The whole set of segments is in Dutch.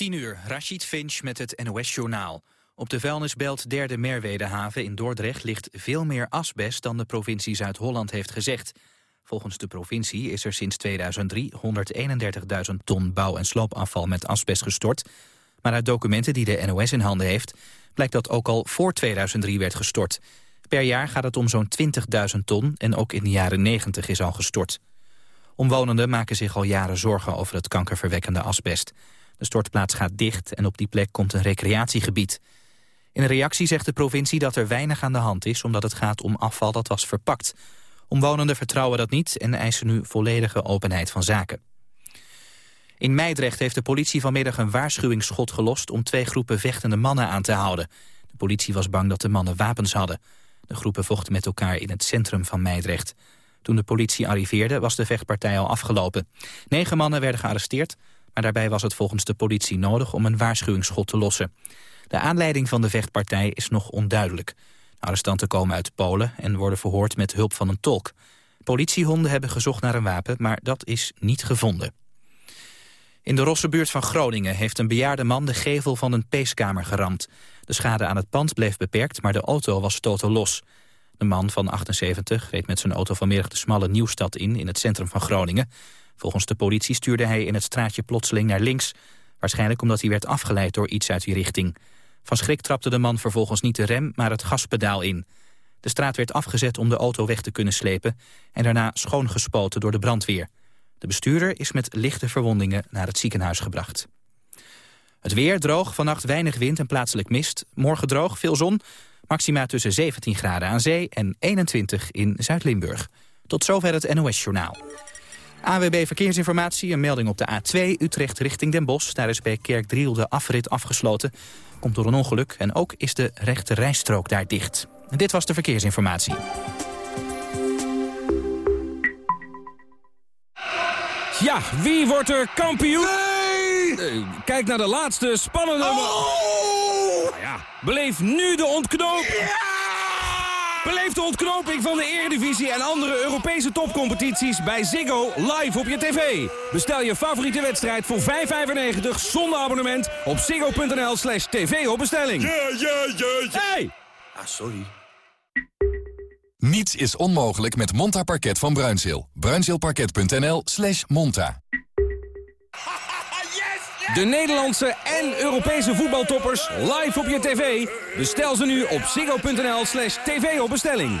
10 uur, Rashid Finch met het NOS-journaal. Op de vuilnisbelt derde Merwedehaven in Dordrecht ligt veel meer asbest dan de provincie Zuid-Holland heeft gezegd. Volgens de provincie is er sinds 2003 131.000 ton bouw- en sloopafval met asbest gestort. Maar uit documenten die de NOS in handen heeft, blijkt dat ook al voor 2003 werd gestort. Per jaar gaat het om zo'n 20.000 ton en ook in de jaren 90 is al gestort. Omwonenden maken zich al jaren zorgen over het kankerverwekkende asbest. De stortplaats gaat dicht en op die plek komt een recreatiegebied. In een reactie zegt de provincie dat er weinig aan de hand is... omdat het gaat om afval dat was verpakt. Omwonenden vertrouwen dat niet en eisen nu volledige openheid van zaken. In Meidrecht heeft de politie vanmiddag een waarschuwingsschot gelost... om twee groepen vechtende mannen aan te houden. De politie was bang dat de mannen wapens hadden. De groepen vochten met elkaar in het centrum van Meidrecht. Toen de politie arriveerde was de vechtpartij al afgelopen. Negen mannen werden gearresteerd, maar daarbij was het volgens de politie nodig om een waarschuwingsschot te lossen. De aanleiding van de vechtpartij is nog onduidelijk. De arrestanten komen uit Polen en worden verhoord met hulp van een tolk. Politiehonden hebben gezocht naar een wapen, maar dat is niet gevonden. In de Rossenbuurt van Groningen heeft een bejaarde man de gevel van een peeskamer geramd. De schade aan het pand bleef beperkt, maar de auto was totaal los. De man van 78 reed met zijn auto vanmiddag de smalle Nieuwstad in, in het centrum van Groningen. Volgens de politie stuurde hij in het straatje plotseling naar links. Waarschijnlijk omdat hij werd afgeleid door iets uit die richting. Van schrik trapte de man vervolgens niet de rem, maar het gaspedaal in. De straat werd afgezet om de auto weg te kunnen slepen... en daarna schoongespoten door de brandweer. De bestuurder is met lichte verwondingen naar het ziekenhuis gebracht. Het weer droog, vannacht weinig wind en plaatselijk mist. Morgen droog, veel zon. Maxima tussen 17 graden aan zee en 21 in Zuid-Limburg. Tot zover het NOS-journaal. AWB Verkeersinformatie, een melding op de A2 Utrecht richting Den Bosch. Daar is bij Kerkdriel de afrit afgesloten. Komt door een ongeluk en ook is de rechte rijstrook daar dicht. En dit was de verkeersinformatie. Ja, wie wordt er kampioen? Nee! kijk naar de laatste spannende... Oh! Nou ja, beleef nu de ontknoping. Beleef de ontknoping van de Eredivisie en andere Europese topcompetities bij Ziggo live op je tv. Bestel je favoriete wedstrijd voor 5,95 zonder abonnement op ziggo.nl slash tv op bestelling. Ja, ja, ja, ja. Hey! Ah, sorry. Niets is onmogelijk met Monta Parket van Bruinzeel. Bruinzeelparket.nl slash monta. De Nederlandse en Europese voetbaltoppers live op je tv. Bestel ze nu op ziggo.nl slash tv op bestelling.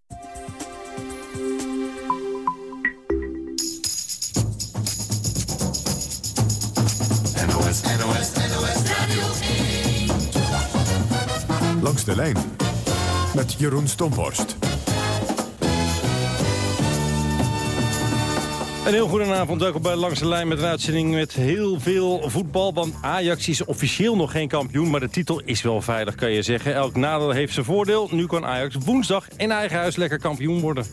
Langs de lijn met Jeroen Stomborst. Een heel goedenavond, welkom bij Langs de Lijn met een uitzending met heel veel voetbal. Want Ajax is officieel nog geen kampioen, maar de titel is wel veilig, kan je zeggen. Elk nadeel heeft zijn voordeel. Nu kan Ajax woensdag in eigen huis lekker kampioen worden.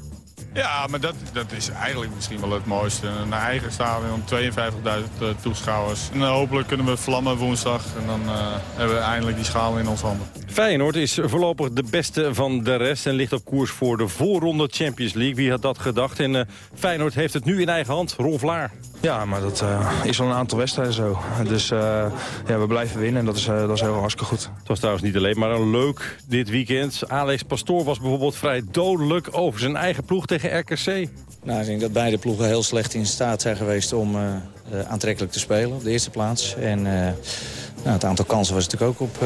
Ja, maar dat, dat is eigenlijk misschien wel het mooiste. Een eigen stadion, 52.000 uh, toeschouwers. En uh, hopelijk kunnen we vlammen woensdag. En dan uh, hebben we eindelijk die schaal in ons handen. Feyenoord is voorlopig de beste van de rest... en ligt op koers voor de voorronde Champions League. Wie had dat gedacht? En Feyenoord heeft het nu in eigen hand. Ron Vlaar. Ja, maar dat uh, is al een aantal wedstrijden zo. Dus uh, ja, we blijven winnen en dat is, uh, dat is heel hartstikke goed. Het was trouwens niet alleen maar een leuk dit weekend. Alex Pastoor was bijvoorbeeld vrij dodelijk over zijn eigen ploeg tegen RKC. Nou, ik denk dat beide ploegen heel slecht in staat zijn geweest om aantrekkelijk te spelen op de eerste plaats. En nou, het aantal kansen was natuurlijk ook op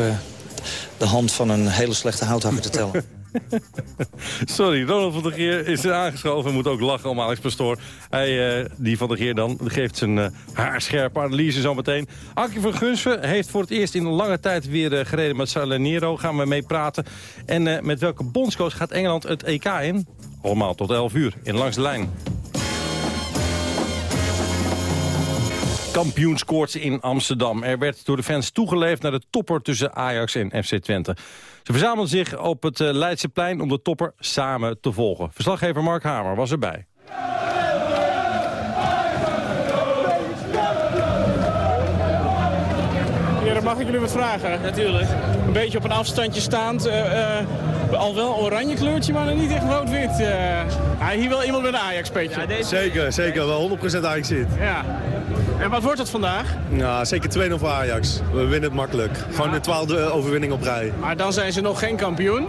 de hand van een hele slechte houthakker te tellen. Sorry, Ronald van der Geer is aangeschoven en moet ook lachen om Alex Pastoor. Hij, uh, die van der Geer dan, geeft zijn uh, haarscherpe analyse zo meteen. Ankie van Gunsven heeft voor het eerst in een lange tijd weer uh, gereden met Salenero. Gaan we mee praten. En met welke bondscoach gaat Engeland het EK in? Allemaal tot 11 uur in Langs de Lijn. Kampioenskoorts in Amsterdam. Er werd door de fans toegeleefd naar de topper tussen Ajax en FC Twente. Ze verzamelden zich op het eh, Leidseplein om de topper samen te volgen. Verslaggever Mark Hamer was erbij. Ja, dan mag ik jullie wat vragen. Natuurlijk. Een beetje op een afstandje staand. eh, eh, al wel oranje kleurtje, maar nog niet echt rood-wit. eh. Hier wel iemand met een Ajax-petje. Zeker, zeker. Wel 100% Ajax zit. Ja. En wat wordt het vandaag? Nou, zeker 2-0 voor Ajax. We winnen het makkelijk. Gewoon de twaalfde overwinning op rij. Maar dan zijn ze nog geen kampioen.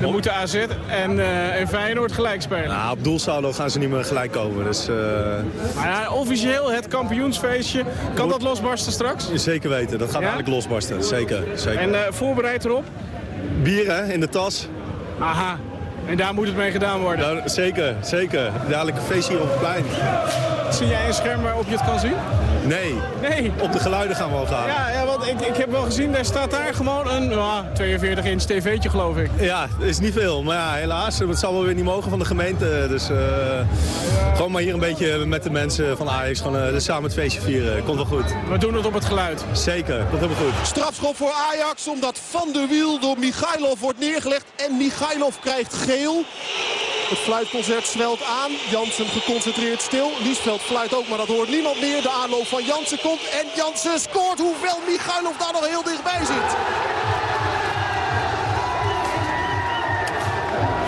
Dan moeten AZ en, eh, en Feyenoord gelijk spelen. Nou, op doelsaldo gaan ze niet meer gelijk komen. Dus eh, Maar ja, officieel het kampioensfeestje. Kan dat losbarsten straks? zeker weten. Dat gaat Ja? dadelijk losbarsten. Zeker, zeker. En eh, voorbereid erop? Bier hè, in de tas. Aha. En daar moet het mee gedaan worden. Nou, zeker, zeker. Dadelijk een feest hier op het plein. Zie jij een scherm waarop je het kan zien? Nee. Nee. Op de geluiden gaan we al gaan. Ja, ja want ik, ik heb wel gezien, daar staat daar gewoon een ja, 42 inch tv'tje geloof ik. Ja, dat is niet veel. Maar ja, helaas, het zal wel weer niet mogen van de gemeente. Dus eh, gewoon maar hier een beetje met de mensen van Ajax gewoon, eh, samen het feestje vieren. Komt wel goed. We doen het op het geluid. Zeker, komt helemaal goed. Strafschop voor Ajax omdat Van der Wiel door Michailov wordt neergelegd. En Michailov krijgt geel. Het fluitconcert zwelt aan. Jansen geconcentreerd stil. Liesveld fluit ook, maar dat hoort niemand meer. De aanloop van Jansen komt en Jansen scoort. Hoewel Michailov daar nog heel dichtbij zit.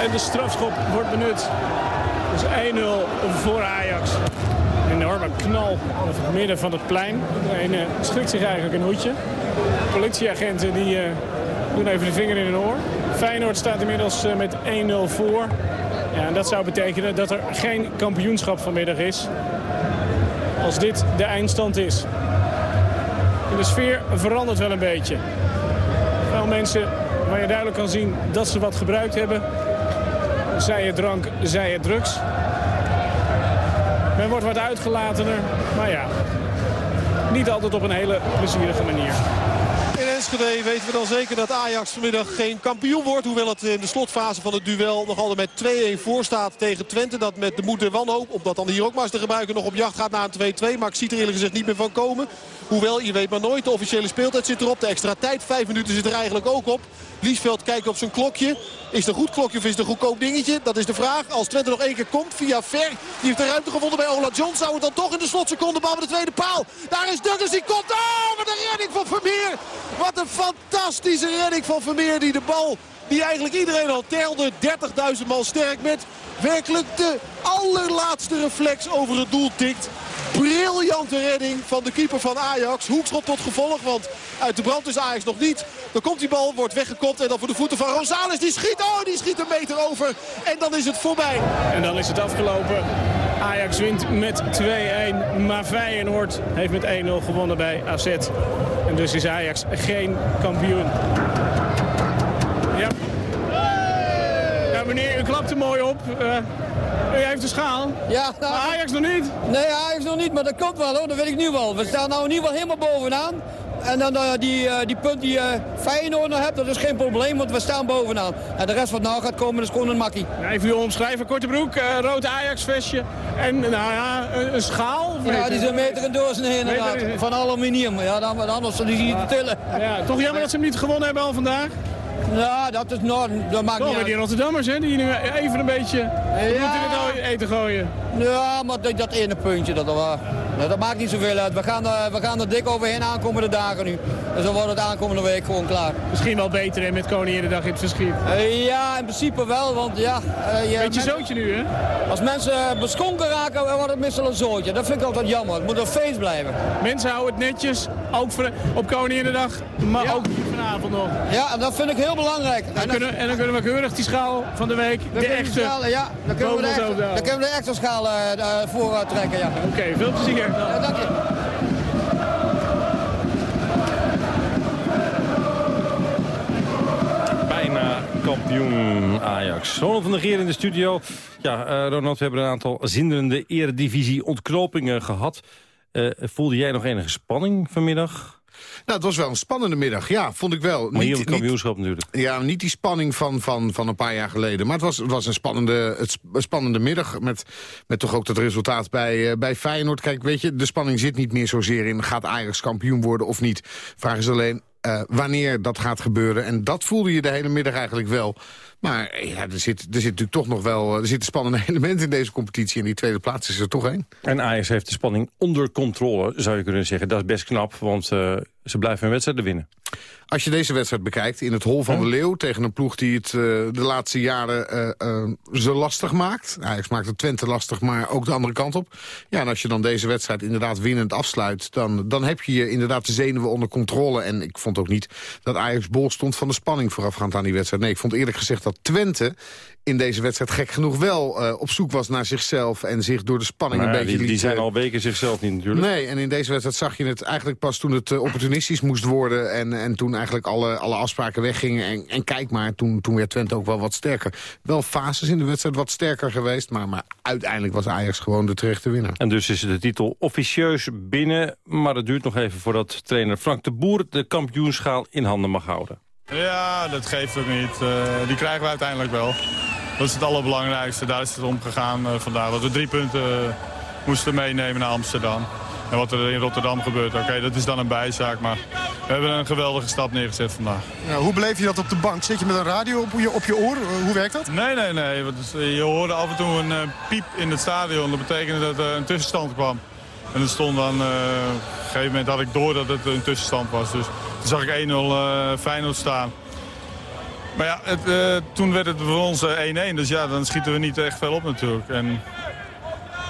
En de strafschop wordt benut. Dus 1-0 voor Ajax. Een enorme knal over het midden van het plein. Iedereen eh, schrikt zich eigenlijk een hoedje. Politieagenten die, eh, doen even de vinger in hun oor. Feyenoord staat inmiddels eh, met 1-0 voor. En dat zou betekenen dat er geen kampioenschap vanmiddag is. Als dit de eindstand is. De sfeer verandert wel een beetje. Veel mensen waar je duidelijk kan zien dat ze wat gebruikt hebben. Zij het drank, zij het drugs. Men wordt wat uitgelatener, maar ja, niet altijd op een hele plezierige manier. Enschede weten we dan zeker dat Ajax vanmiddag geen kampioen wordt. Hoewel het in de slotfase van het duel nog altijd met 2-1 voor staat tegen Twente. Dat met de moed en wanhoop, om dat dan hier ook maar eens te gebruiken, nog op jacht gaat naar een 2-2. Maar ik zie er eerlijk gezegd niet meer van komen. Hoewel, je weet maar nooit, de officiële speeltijd zit erop. De extra tijd, vijf minuten zit er eigenlijk ook op. Liesveld kijkt op zijn klokje. Is het een goed klokje of is het een goedkoop dingetje? Dat is de vraag. Als Twente nog één keer komt via Ver. Die heeft de ruimte gevonden bij Ola John. Zou het dan toch in de slotseconde bal met de tweede paal. Daar is Douglas, die komt. Oh, wat een redding van Vermeer. Wat een fantastische redding van Vermeer. Die de bal, die eigenlijk iedereen al telde, 30.000 man sterk met werkelijk de allerlaatste reflex over het doel tikt. Briljante redding van de keeper van Ajax. Hoekschop tot gevolg, want uit de brand is Ajax nog niet. Dan komt die bal, wordt weggekopt en dan voor de voeten van Rosales. Die schiet, oh, die schiet een meter over. En dan is het voorbij. En dan is het afgelopen. Ajax wint met 2-1, maar Feyenoord heeft met 1-0 gewonnen bij AZ. En dus is Ajax geen kampioen. Ja. Ja, meneer, u klapt er mooi op. Eh, u heeft de schaal. Ja, nou, maar Ajax nog niet? Nee, Ajax nog niet, maar dat komt wel hoor, dat weet ik nu wel. We staan nou in ieder geval helemaal bovenaan. En dan eh, die, eh, die punt die eh Feyenoord nog hebt, dat is geen probleem, want we staan bovenaan. En de rest wat nou gaat komen, is gewoon een makkie. Even u omschrijven, korte broek, rood Ajax-vestje en nou ja, een, een schaal. Ja, die is een meter en doorsnee inderdaad. Van aluminium. Ja, dan, dan anders die zie je te tillen. Ja, toch jammer dat ze hem niet gewonnen hebben al vandaag. Ja, dat is nog, dat maakt Toch niet met die. Rotterdammers, hè, die nu even een beetje bloed in het eten gooien. Ja, maar dat, dat ene puntje, dat, dat, nou, dat maakt niet zoveel uit. We gaan, er, we gaan er dik overheen aankomende dagen nu. Dus dan wordt het aankomende week gewoon klaar. Misschien wel beter hè, met Koninginnedag in het verschiet. Eh, ja, in principe wel, want ja... eh, je- Beetje men- zootje nu, hè? Als mensen beschonken raken, wordt het meestal een zootje. Dat vind ik altijd jammer. Het moet een feest blijven. Mensen houden het netjes, ook voor, op Koninginnedag, maar ook vanavond nog. Ja, dat vind ik heel belangrijk. En dan, kunnen, en dan kunnen we keurig die schaal van de week, Dan de kunnen we echte, schaal- ja, dan kunnen we de echte, dan kunnen we de echte schaal eh, eh, vooruit trekken, ja. Oké, veel plezier. Ja, dank je. Bijna kampioen Ajax. Ronald van der Geer in de studio. Ja, eh, Ronald, we hebben een aantal zinderende eredivisie ontknopingen gehad. Eh, voelde jij nog enige spanning vanmiddag? Nou, het was wel een spannende middag. Ja, vond ik wel. Maar hier op het kampioenschap natuurlijk. Ja, niet die spanning van, van, van een paar jaar geleden. Maar het was, het was een, spannende, het, een spannende middag. Met, met toch ook dat resultaat bij, uh, bij Feyenoord. Kijk, weet je, de spanning zit niet meer zozeer in... gaat Ajax kampioen worden of niet. Vraag is alleen uh, wanneer dat gaat gebeuren. En dat voelde je de hele middag eigenlijk wel. Maar ja, er zit, er zit natuurlijk toch nog wel er zitten spannende elementen in deze competitie. En die tweede plaats is er toch één. En Ajax heeft de spanning onder controle, zou je kunnen zeggen. Dat is best knap, want uh, ze blijven hun wedstrijden winnen. Als je deze wedstrijd bekijkt in het hol van de Leeuw... tegen een ploeg die het uh, de laatste jaren uh, uh, zo lastig maakt. Ajax maakt het Twente lastig, maar ook de andere kant op. Ja, en als je dan deze wedstrijd inderdaad winnend afsluit... dan, dan heb je inderdaad de zenuwen onder controle. En ik vond ook niet dat Ajax bol stond van de spanning voorafgaand aan die wedstrijd. Nee, ik vond eerlijk gezegd dat Twente in deze wedstrijd gek genoeg wel uh, op zoek was naar zichzelf... en zich door de spanning nou een beetje die, die zijn al weken zichzelf niet natuurlijk. Nee, en in deze wedstrijd zag je het eigenlijk pas toen het uh, opportunistisch moest worden... en, en toen eigenlijk alle, alle afspraken weggingen. En, en kijk maar, toen, toen werd Twente ook wel wat sterker. Wel fases in de wedstrijd wat sterker geweest... maar, maar uiteindelijk was Ajax gewoon de terechte winnaar. En dus is de titel officieus binnen... maar het duurt nog even voordat trainer Frank de Boer... de kampioenschaal in handen mag houden. Ja, dat geeft ook niet. Uh, die krijgen we uiteindelijk wel. Dat is het allerbelangrijkste. Daar is het om gegaan uh, vandaag. Dat we drie punten uh, moesten meenemen naar Amsterdam. En wat er in Rotterdam gebeurt, oké, okay, dat is dan een bijzaak. Maar we hebben een geweldige stap neergezet vandaag. Hoe beleef je dat op de bank? Zit je met een radio op je, op je oor? Hoe werkt dat? Nee, nee, nee. Je hoorde af en toe een uh, piep in het stadion. Dat betekende dat er een tussenstand kwam. En er stond dan, op een gegeven moment had ik door dat het een tussenstand was. Dus toen zag ik 1-0 Feyenoord staan. Maar ja, het, uh, toen werd het voor ons 1-1. Uh, dus ja, dan schieten we niet echt veel op natuurlijk. En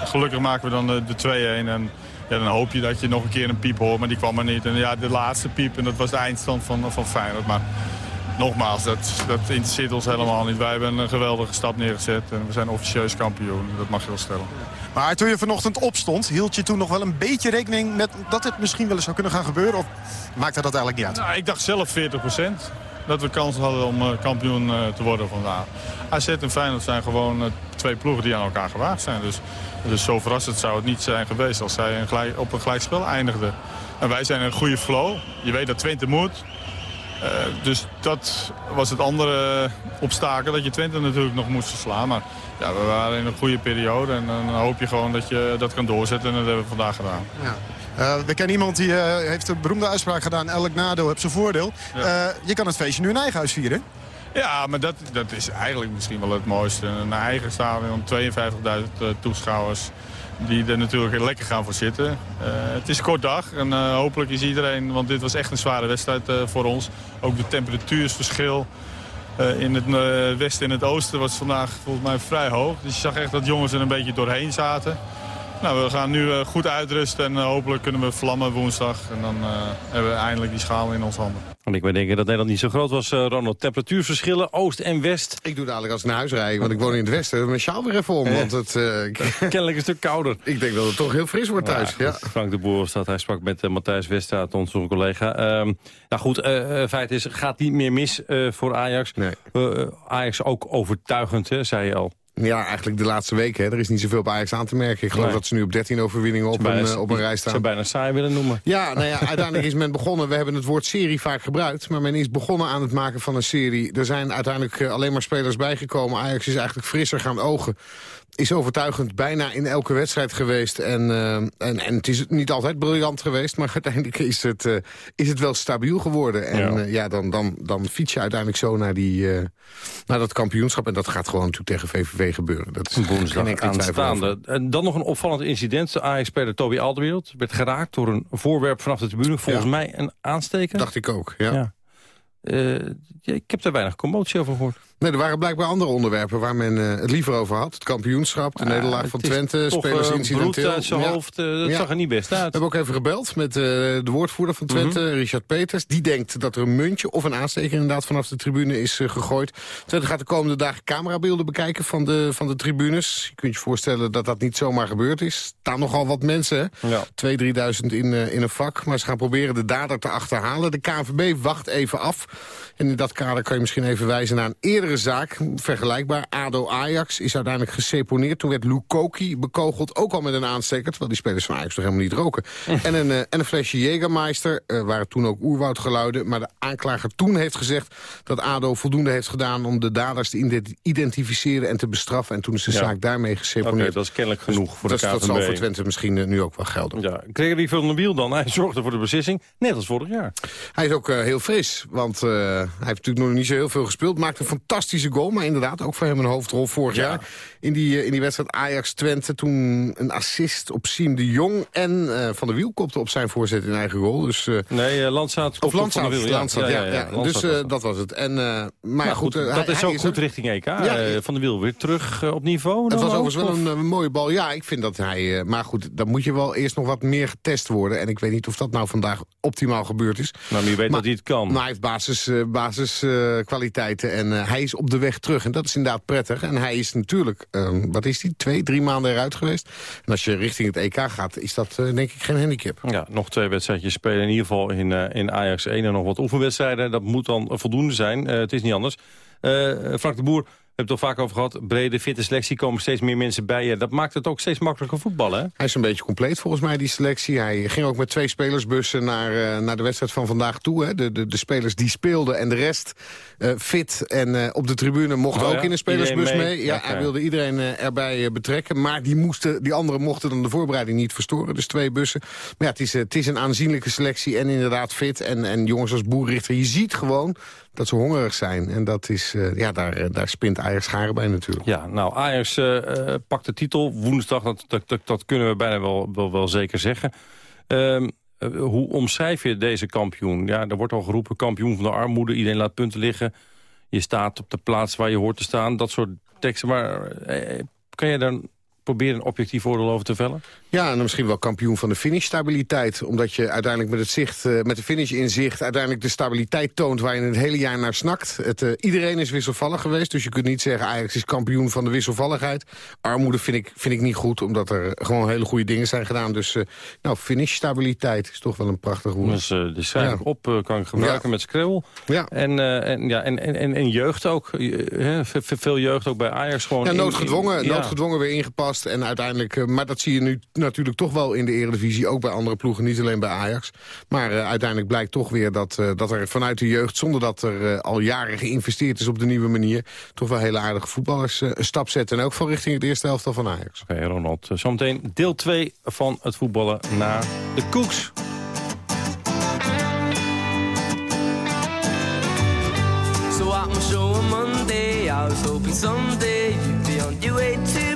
gelukkig maken we dan de, de 2-1. En ja, dan hoop je dat je nog een keer een piep hoort. Maar die kwam er niet. En ja, de laatste piep. En dat was de eindstand van, van Feyenoord. Maar nogmaals, dat, dat interesseert ons helemaal niet. Wij hebben een geweldige stap neergezet. En we zijn officieus kampioen. Dat mag je wel stellen. Maar toen je vanochtend opstond, hield je toen nog wel een beetje rekening met dat het misschien wel eens zou kunnen gaan gebeuren? Of maakte dat eigenlijk niet uit? Nou, ik dacht zelf 40 procent dat we kans hadden om uh, kampioen uh, te worden vandaag. AZ en Feyenoord zijn gewoon uh, twee ploegen die aan elkaar gewaagd zijn. Dus, dus zo verrassend zou het niet zijn geweest als zij een gelijk, op een gelijkspel eindigden. En wij zijn in een goede flow. Je weet dat Twente moet. Dus dat was het andere obstakel, dat je Twente natuurlijk nog moest verslaan. Maar ja, we waren in een goede periode en dan hoop je gewoon dat je dat kan doorzetten. En dat hebben we vandaag gedaan. Ja. Uh, we kennen iemand die uh, heeft een beroemde uitspraak gedaan. Elk nadeel heeft zijn voordeel. Ja. Je kan het feestje nu in eigen huis vieren. Ja, maar dat, dat is eigenlijk misschien wel het mooiste. Een eigen stadion, 52.000 toeschouwers die er natuurlijk lekker gaan voor zitten. het is een kort dag en hopelijk is iedereen... want dit was echt een zware wedstrijd voor ons. Ook de temperatuursverschil in het westen en het oosten was vandaag volgens mij vrij hoog. Dus je zag echt dat jongens er een beetje doorheen zaten. Nou, we gaan nu uh, goed uitrusten en uh, hopelijk kunnen we vlammen woensdag. En dan uh, hebben we eindelijk die schaal in ons handen. Want ik ben denken dat Nederland niet zo groot was, Ronald. Temperatuurverschillen, oost en west. Ik doe dadelijk als ik naar huis rijd, want ik woon in het westen. Mijn sjaal weer even om, want het... Kennelijk een stuk kouder. Ik denk dat het toch heel fris wordt thuis. Ja, ja. Frank de Boer staat, hij sprak met Matthijs Westaat, onze collega. Um, nou goed, feit is, gaat niet meer mis voor Ajax. Nee. Ajax ook overtuigend, hè, zei je al. Ja, eigenlijk de laatste weken. Hè. Er is niet zoveel op Ajax aan te merken. Ik geloof nee. dat ze nu op 13 overwinningen op, bijna, een, op een rij staan. zou bijna saai willen noemen. Ja, nou ja, uiteindelijk is men begonnen. We hebben het woord serie vaak gebruikt. Maar men is begonnen aan het maken van een serie. Er zijn uiteindelijk alleen maar spelers bijgekomen. Ajax is eigenlijk frisser gaan ogen is overtuigend bijna in elke wedstrijd geweest. En, uh, en, en het is niet altijd briljant geweest, maar uiteindelijk is het, uh, is het wel stabiel geworden. En ja, uh, ja dan, dan, dan fiets je uiteindelijk zo naar, die, naar dat kampioenschap. En dat gaat gewoon natuurlijk tegen VVV gebeuren. Dat is woensdag aanstaande. En dan nog een opvallend incident. De Ajax-speler Toby Alderwereld werd geraakt door een voorwerp vanaf de tribune. Volgens ja. mij een aansteker. Dacht ik ook, ja. ja. ik heb daar weinig commotie over gehoord. Nee, er waren blijkbaar andere onderwerpen waar men uh, het liever over had. Het kampioenschap, de ja, nederlaag van Twente, spelers incidenteel. uit zijn ja. hoofd, uh, dat ja. zag er niet best uit. We hebben ook even gebeld met de woordvoerder van Twente, -hmm. Richard Peters. Die denkt dat er een muntje of een aansteker inderdaad vanaf de tribune is gegooid. Twente gaat de komende dagen camerabeelden bekijken van de, van de tribunes. Je kunt je voorstellen dat dat niet zomaar gebeurd is. Er staan nogal wat mensen, hè? 2.000, 3.000 in, in een vak. Maar ze gaan proberen de dader te achterhalen. De KNVB wacht even af. En in dat kader kan je misschien even wijzen naar een eerdere andere zaak, vergelijkbaar. ADO-Ajax is uiteindelijk geseponeerd. Toen werd Lukoki bekogeld, ook al met een aansteker... terwijl die spelers van Ajax nog helemaal niet roken. en, een, uh, en een flesje Jägermeister, uh, waren toen ook oerwoudgeluiden. Maar de aanklager toen heeft gezegd dat ADO voldoende heeft gedaan... om de daders te identificeren en te bestraffen. En toen is de Ja. zaak daarmee geseponeerd. Dat is kennelijk genoeg voor dat, de dat zal KVB. voor Twente misschien uh, nu ook wel gelden. Ja, Gregory van der Wiel dan, hij zorgde voor de beslissing, net als vorig jaar. Hij is ook heel fris, want hij heeft natuurlijk nog niet zo heel veel gespeeld. Maakte een fantastische goal, maar inderdaad ook voor hem een hoofdrol vorig ja. jaar. In die, uh, in die wedstrijd Ajax-Twente toen een assist op Siem de Jong... en uh, Van der Wiel kopte op zijn voorzet in eigen goal. Dus, uh, nee, Landsaat Of Landsaat, Van der Wiel, ja. Landsaat, ja. ja, ja, ja. Dus dat was het. En, maar, maar goed, dat hij, is ook goed richting EK. Van der Wiel weer terug op niveau. Het was overigens wel een, een, mooie bal. Ja, ik vind dat hij... maar goed, dan moet je wel eerst nog wat meer getest worden. En ik weet niet of dat nou vandaag optimaal gebeurd is. Nou, maar je weet maar, dat hij het kan. Maar hij heeft basis, uh, basiskwaliteiten uh, en uh, hij is op de weg terug. En dat is inderdaad prettig. En hij is natuurlijk, wat is hij, twee, drie maanden eruit geweest. En als je richting het EK gaat, is dat denk ik geen handicap. Ja, nog twee wedstrijdjes spelen in ieder geval in, in Ajax 1 en nog wat oefenwedstrijden. Dat moet dan voldoende zijn. het is niet anders. Frank de Boer... Hebben het al vaak over gehad. Brede, fitte selectie, komen steeds meer mensen bij je. Dat maakt het ook steeds makkelijker voetballen, hè? Hij is een beetje compleet volgens mij, die selectie. Hij ging ook met twee spelersbussen naar, uh, naar de wedstrijd van vandaag toe. Hè. De, de, de spelers die speelden en de rest uh, fit. En uh, op de tribune mocht oh, ook ja? in een spelersbus mee. mee. Ja, ja, hij wilde iedereen erbij betrekken. Maar die, moesten, die anderen mochten dan de voorbereiding niet verstoren. Dus twee bussen. Maar ja, het is, het is een aanzienlijke selectie en inderdaad fit. En, en jongens als Boerrichter, je ziet gewoon dat ze hongerig zijn. En dat is, uh, ja, daar, daar spint Ajax scharen bij natuurlijk. Ja, nou, Ajax uh, pakt de titel woensdag. Dat, dat, dat, kunnen we bijna wel, wel, wel zeker zeggen. Uh, hoe omschrijf je deze kampioen? Ja, er wordt al geroepen kampioen van de armoede. Iedereen laat punten liggen. Je staat op de plaats waar je hoort te staan. Dat soort teksten. Maar eh, kan je daar proberen een objectief oordeel over te vellen? Ja, en misschien wel kampioen van de finishstabiliteit. Omdat je uiteindelijk met het zicht, uh, met de finish in zicht... uiteindelijk de stabiliteit toont waar je het hele jaar naar snakt. Het, uh, iedereen is wisselvallig geweest, dus je kunt niet zeggen... Ajax is kampioen van de wisselvalligheid. Armoede vind ik, vind ik niet goed, omdat er gewoon hele goede dingen zijn gedaan. Dus uh, nou, finishstabiliteit is toch wel een prachtig woord. Dus de schrijf ja. op, kan ik gebruiken ja. met Skrill. Ja. En, en, ja, en, en, en, jeugd ook. veel jeugd ook bij Ajax gewoon. Ja, noodgedwongen, in, in, noodgedwongen weer ingepast. En uiteindelijk, maar dat zie je nu natuurlijk toch wel in de Eredivisie. Ook bij andere ploegen, niet alleen bij Ajax. Maar uh, uiteindelijk blijkt toch weer dat, uh, dat er vanuit de jeugd... zonder dat er uh, al jaren geïnvesteerd is op de nieuwe manier... toch wel hele aardige voetballers een stap zetten. En ook van richting het eerste helftal van Ajax. Oké, okay, Ronald. Zometeen deel 2 van het voetballen na de koeks. So at my show on Monday, I was hoping someday you'd be on your way to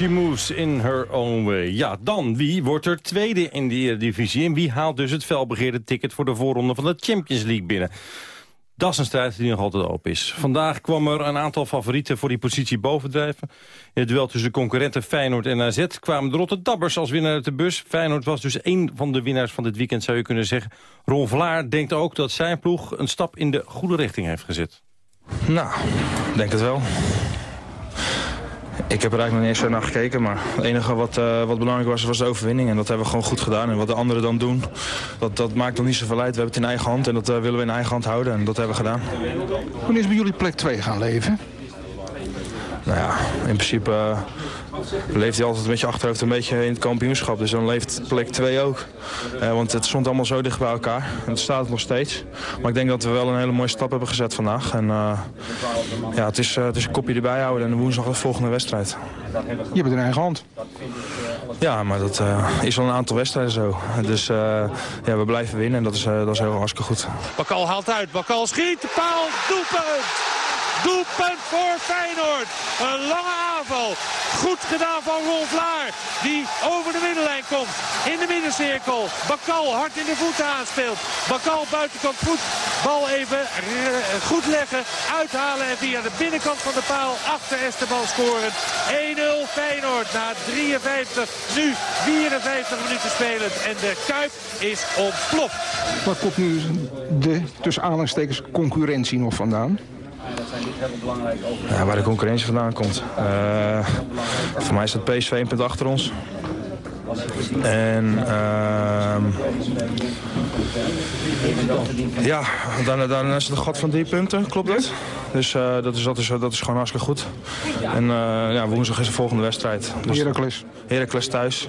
She moves in her own way. Ja, dan, wie wordt er tweede in de Eredivisie? En wie haalt dus het felbegeerde ticket voor de voorronde van de Champions League binnen? Dat is een strijd die nog altijd open is. Vandaag kwam er een aantal favorieten voor die positie bovendrijven. In het duel tussen concurrenten Feyenoord en AZ kwamen de Rotterdammers als winnaar uit de bus. Feyenoord was dus één van de winnaars van dit weekend, zou je kunnen zeggen. Ron Vlaar denkt ook dat zijn ploeg een stap in de goede richting heeft gezet. Nou, denk het wel. Ik heb er eigenlijk nog niet eens zo naar gekeken, maar het enige wat, eh, wat belangrijk was, was de overwinning. En dat hebben we gewoon goed gedaan. En wat de anderen dan doen, dat, dat maakt nog niet zoveel uit. We hebben het in eigen hand en dat eh, willen we in eigen hand houden. En dat hebben we gedaan. Wanneer is bij jullie plek 2 gaan leven? Nou ja, in principe eh, leeft hij altijd met je achterhoofd een beetje in het kampioenschap. Dus dan leeft plek 2 ook. Eh, want het stond allemaal zo dicht bij elkaar. En het staat nog steeds. Maar ik denk dat we wel een hele mooie stap hebben gezet vandaag. En eh, ja, het is, eh, het is een kopje erbij houden en woensdag de volgende wedstrijd. Je hebt het in eigen hand. Ja, maar dat eh, is al een aantal wedstrijden zo. Dus eh, ja, we blijven winnen en dat is, eh, dat is heel hartstikke goed. Bakal haalt uit. Bakal schiet. De paal. Doelpunt. Doelpunt voor Feyenoord. Een lange aanval. Goed gedaan van Ron Vlaar. Die over de middenlijn komt. In de middencirkel. Bakal hard in de voeten aanspeelt. Bakal buitenkant voet. Bal even goed leggen. Uithalen en via de binnenkant van de paal achter Esteban scoren. 1-0 Feyenoord na 53. Nu 54 minuten spelend. En de Kuip is ontploft. Waar komt nu de, tussen aanhalingstekens, concurrentie nog vandaan? Ja, waar de concurrentie vandaan komt. Eh, voor mij staat PSV een punt achter ons. En ehm ja, dan, dan is het een gat van drie punten, klopt dat? Dus eh, dat, is, dat, is, dat is gewoon hartstikke goed. En eh, ja, woensdag is de volgende wedstrijd. Dus, Heracles. Heracles thuis.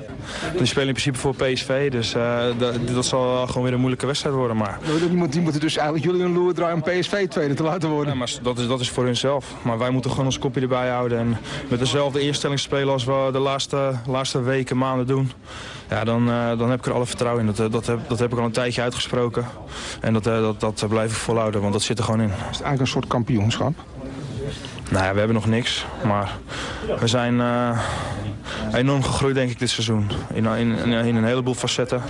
Die spelen in principe voor PSV, dus eh, dat, dat zal gewoon weer een moeilijke wedstrijd worden. Maar Die moet- Die moeten dus eigenlijk jullie een loer draaien om PSV tweede te laten worden. ja, maar dat is, dat is voor hunzelf. Maar wij moeten gewoon ons kopje erbij houden. En met dezelfde eerstelling spelen als we de laatste, laatste weken, maanden doen. Ja, dan, eh, dan heb ik er alle vertrouwen in. Dat, eh, dat, heb, dat heb ik al een tijdje uitgesproken. En dat, eh, dat, dat blijf ik volhouden, want dat zit er gewoon in. Is het eigenlijk een soort kampioenschap? Nou ja, we hebben nog niks. Maar we zijn eh, enorm gegroeid, denk ik, dit seizoen. In, in, in een heleboel facetten.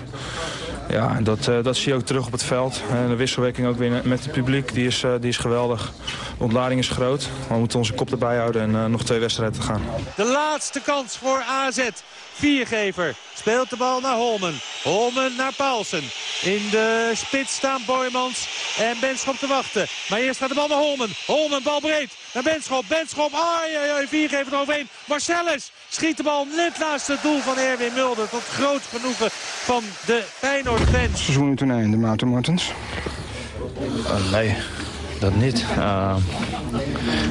Ja, en dat, eh, dat zie je ook terug op het veld. En de wisselwerking ook weer met het publiek, die is, eh, die is geweldig. De ontlading is groot. Maar we moeten onze kop erbij houden en eh, nog twee wedstrijden te gaan. De laatste kans voor AZ. Viergever speelt de bal naar Holmen. Holmen naar Paulsen. In de spits staan Boymans en Benschop te wachten. Maar eerst gaat de bal naar Holmen. Holmen, bal breed naar Benschop. Benschop, ai, ai, ai, viergever eroverheen. Marcellus schiet de bal net naast het doel van Erwin Mulder. Tot groot genoegen van de Feyenoord-fans. Seizoen nu ten einde, Maarten Martens. Uh, nee, dat niet. Uh,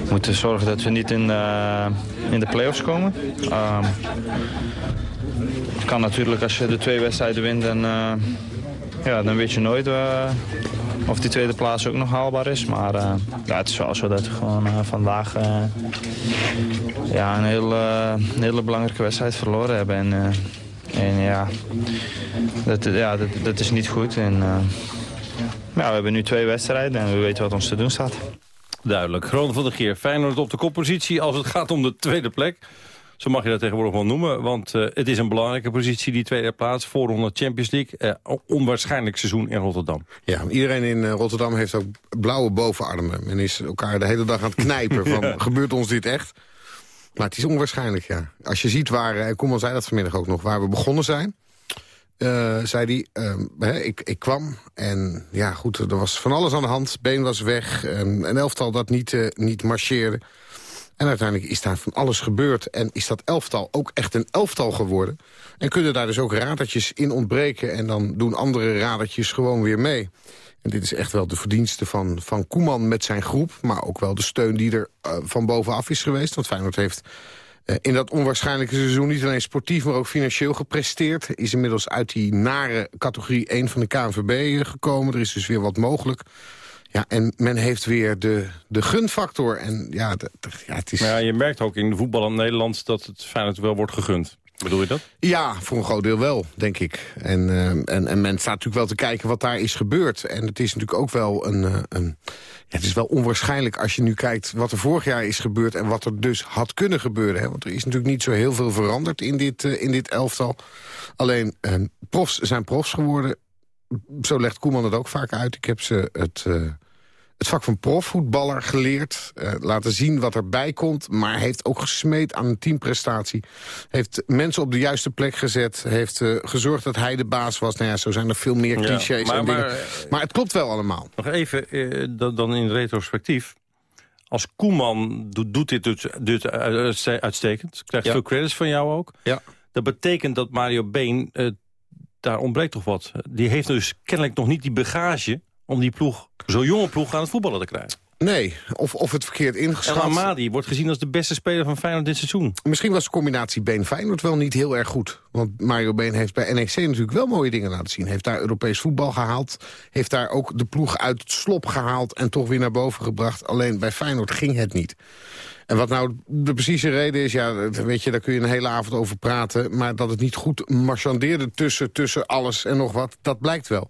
we moeten zorgen dat we niet in, uh, in de play-offs komen. Uh, het kan natuurlijk als je de twee wedstrijden wint, dan, uh, ja, dan weet je nooit of die tweede plaats ook nog haalbaar is. Maar ja, het is wel zo dat we gewoon vandaag ja, een, heel, hele belangrijke wedstrijd verloren hebben. En, en ja, dat, ja dat, dat is niet goed. En, ja, we hebben nu twee wedstrijden en we weten wat ons te doen staat. Duidelijk. Ronald van der Geer, Feyenoord op de koppositie als het gaat om de tweede plek. Zo mag je dat tegenwoordig wel noemen, want uh, het is een belangrijke positie, die tweede plaats, voorronde Champions League. Uh, onwaarschijnlijk seizoen in Rotterdam. Ja, iedereen in uh, Rotterdam heeft ook blauwe bovenarmen. En is elkaar de hele dag aan het knijpen van, ja. gebeurt ons dit echt? Maar het is onwaarschijnlijk, ja. Als je ziet waar, en Koeman zei dat vanmiddag ook nog, waar we begonnen zijn... Uh, zei hij, uh, ik, ik kwam en ja goed, er was van alles aan de hand. Been was weg, um, een elftal dat niet, uh, niet marcheerde. En uiteindelijk is daar van alles gebeurd. En is dat elftal ook echt een elftal geworden. En kunnen daar dus ook radertjes in ontbreken. En dan doen andere radertjes gewoon weer mee. En dit is echt wel de verdienste van, van Koeman met zijn groep. Maar ook wel de steun die er van bovenaf is geweest. Want Feyenoord heeft eh, in dat onwaarschijnlijke seizoen niet alleen sportief, maar ook financieel gepresteerd. Is inmiddels uit die nare categorie 1 van de KNVB eh, gekomen. Er is dus weer wat mogelijk. Ja, en men heeft weer de, de gunfactor. En ja, ja, het is... Maar ja, je merkt ook in de voetbal in Nederland dat het Feyenoord wel wordt gegund. Bedoel je dat? Ja, voor een groot deel wel, denk ik. En, eh, en, en men staat natuurlijk wel te kijken wat daar is gebeurd. En het is natuurlijk ook wel een... eh, een ja, het is wel onwaarschijnlijk als je nu kijkt wat er vorig jaar is gebeurd... en wat er dus had kunnen gebeuren. Hè? Want er is natuurlijk niet zo heel veel veranderd in dit, eh, in dit elftal. Alleen, profs zijn profs geworden. Zo legt Koeman het ook vaak uit. Ik heb ze het... het vak van profvoetballer geleerd. eh, laten zien wat erbij komt. Maar heeft ook gesmeed aan een teamprestatie. Heeft mensen op de juiste plek gezet. Heeft eh, gezorgd dat hij de baas was. Nou ja, zo zijn er veel meer Ja, clichés maar- en dingen. maar, Maar, het klopt wel allemaal. Nog even, eh, dan in retrospectief. Als Koeman doet, doet dit, dus, dit uitste- uitstekend. Krijgt Ja. veel credits van jou ook. Ja. Dat betekent dat Mario Been, daar ontbreekt toch wat. Die heeft dus kennelijk nog niet die bagage... om die ploeg, zo'n jonge ploeg aan het voetballen te krijgen. Nee, of, of het verkeerd El ingeschat. Amadi wordt gezien als de beste speler van Feyenoord dit seizoen. Misschien was de combinatie Been-Feyenoord wel niet heel erg goed. Want Mario Been heeft bij NEC natuurlijk wel mooie dingen laten zien. Heeft daar Europees voetbal gehaald. Heeft daar ook de ploeg uit het slop gehaald en toch weer naar boven gebracht. Alleen bij Feyenoord ging het niet. En wat nou de precieze reden is, ja, weet je, daar kun je een hele avond over praten. Maar dat het niet goed marchandeerde tussen, tussen alles en nog wat, dat blijkt wel.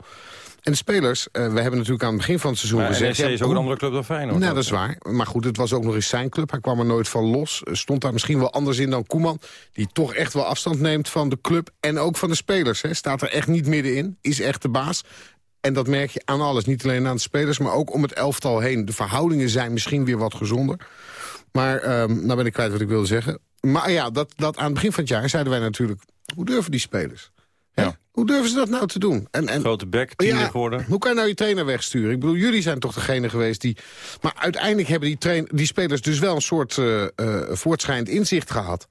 En de spelers, eh, we hebben natuurlijk aan het begin van het seizoen Maar gezegd... NEC ja, is ook hoe- een andere club dan Feyenoord. nou, dat is waar. Maar goed, het was ook nog eens zijn club. Hij kwam er nooit van los. Eh, Stond daar misschien wel anders in dan Koeman. Die toch echt wel afstand neemt van de club en ook van de spelers. Hè. Staat er echt niet middenin. Is echt de baas. En dat merk je aan alles. Niet alleen aan de spelers, maar ook om het elftal heen. De verhoudingen zijn misschien weer wat gezonder. Maar ehm nou ben ik kwijt wat ik wilde zeggen. Maar ja, dat, dat aan het begin van het jaar zeiden wij natuurlijk... hoe durven die spelers? Hè? Hoe durven ze dat nou te doen? En, en, Grote bek, tiende Ja, geworden. Hoe kan je nou je trainer wegsturen? Ik bedoel, jullie zijn toch degene geweest die... Maar uiteindelijk hebben die, train... die spelers dus wel een soort eh eh, voortschrijdend inzicht gehad.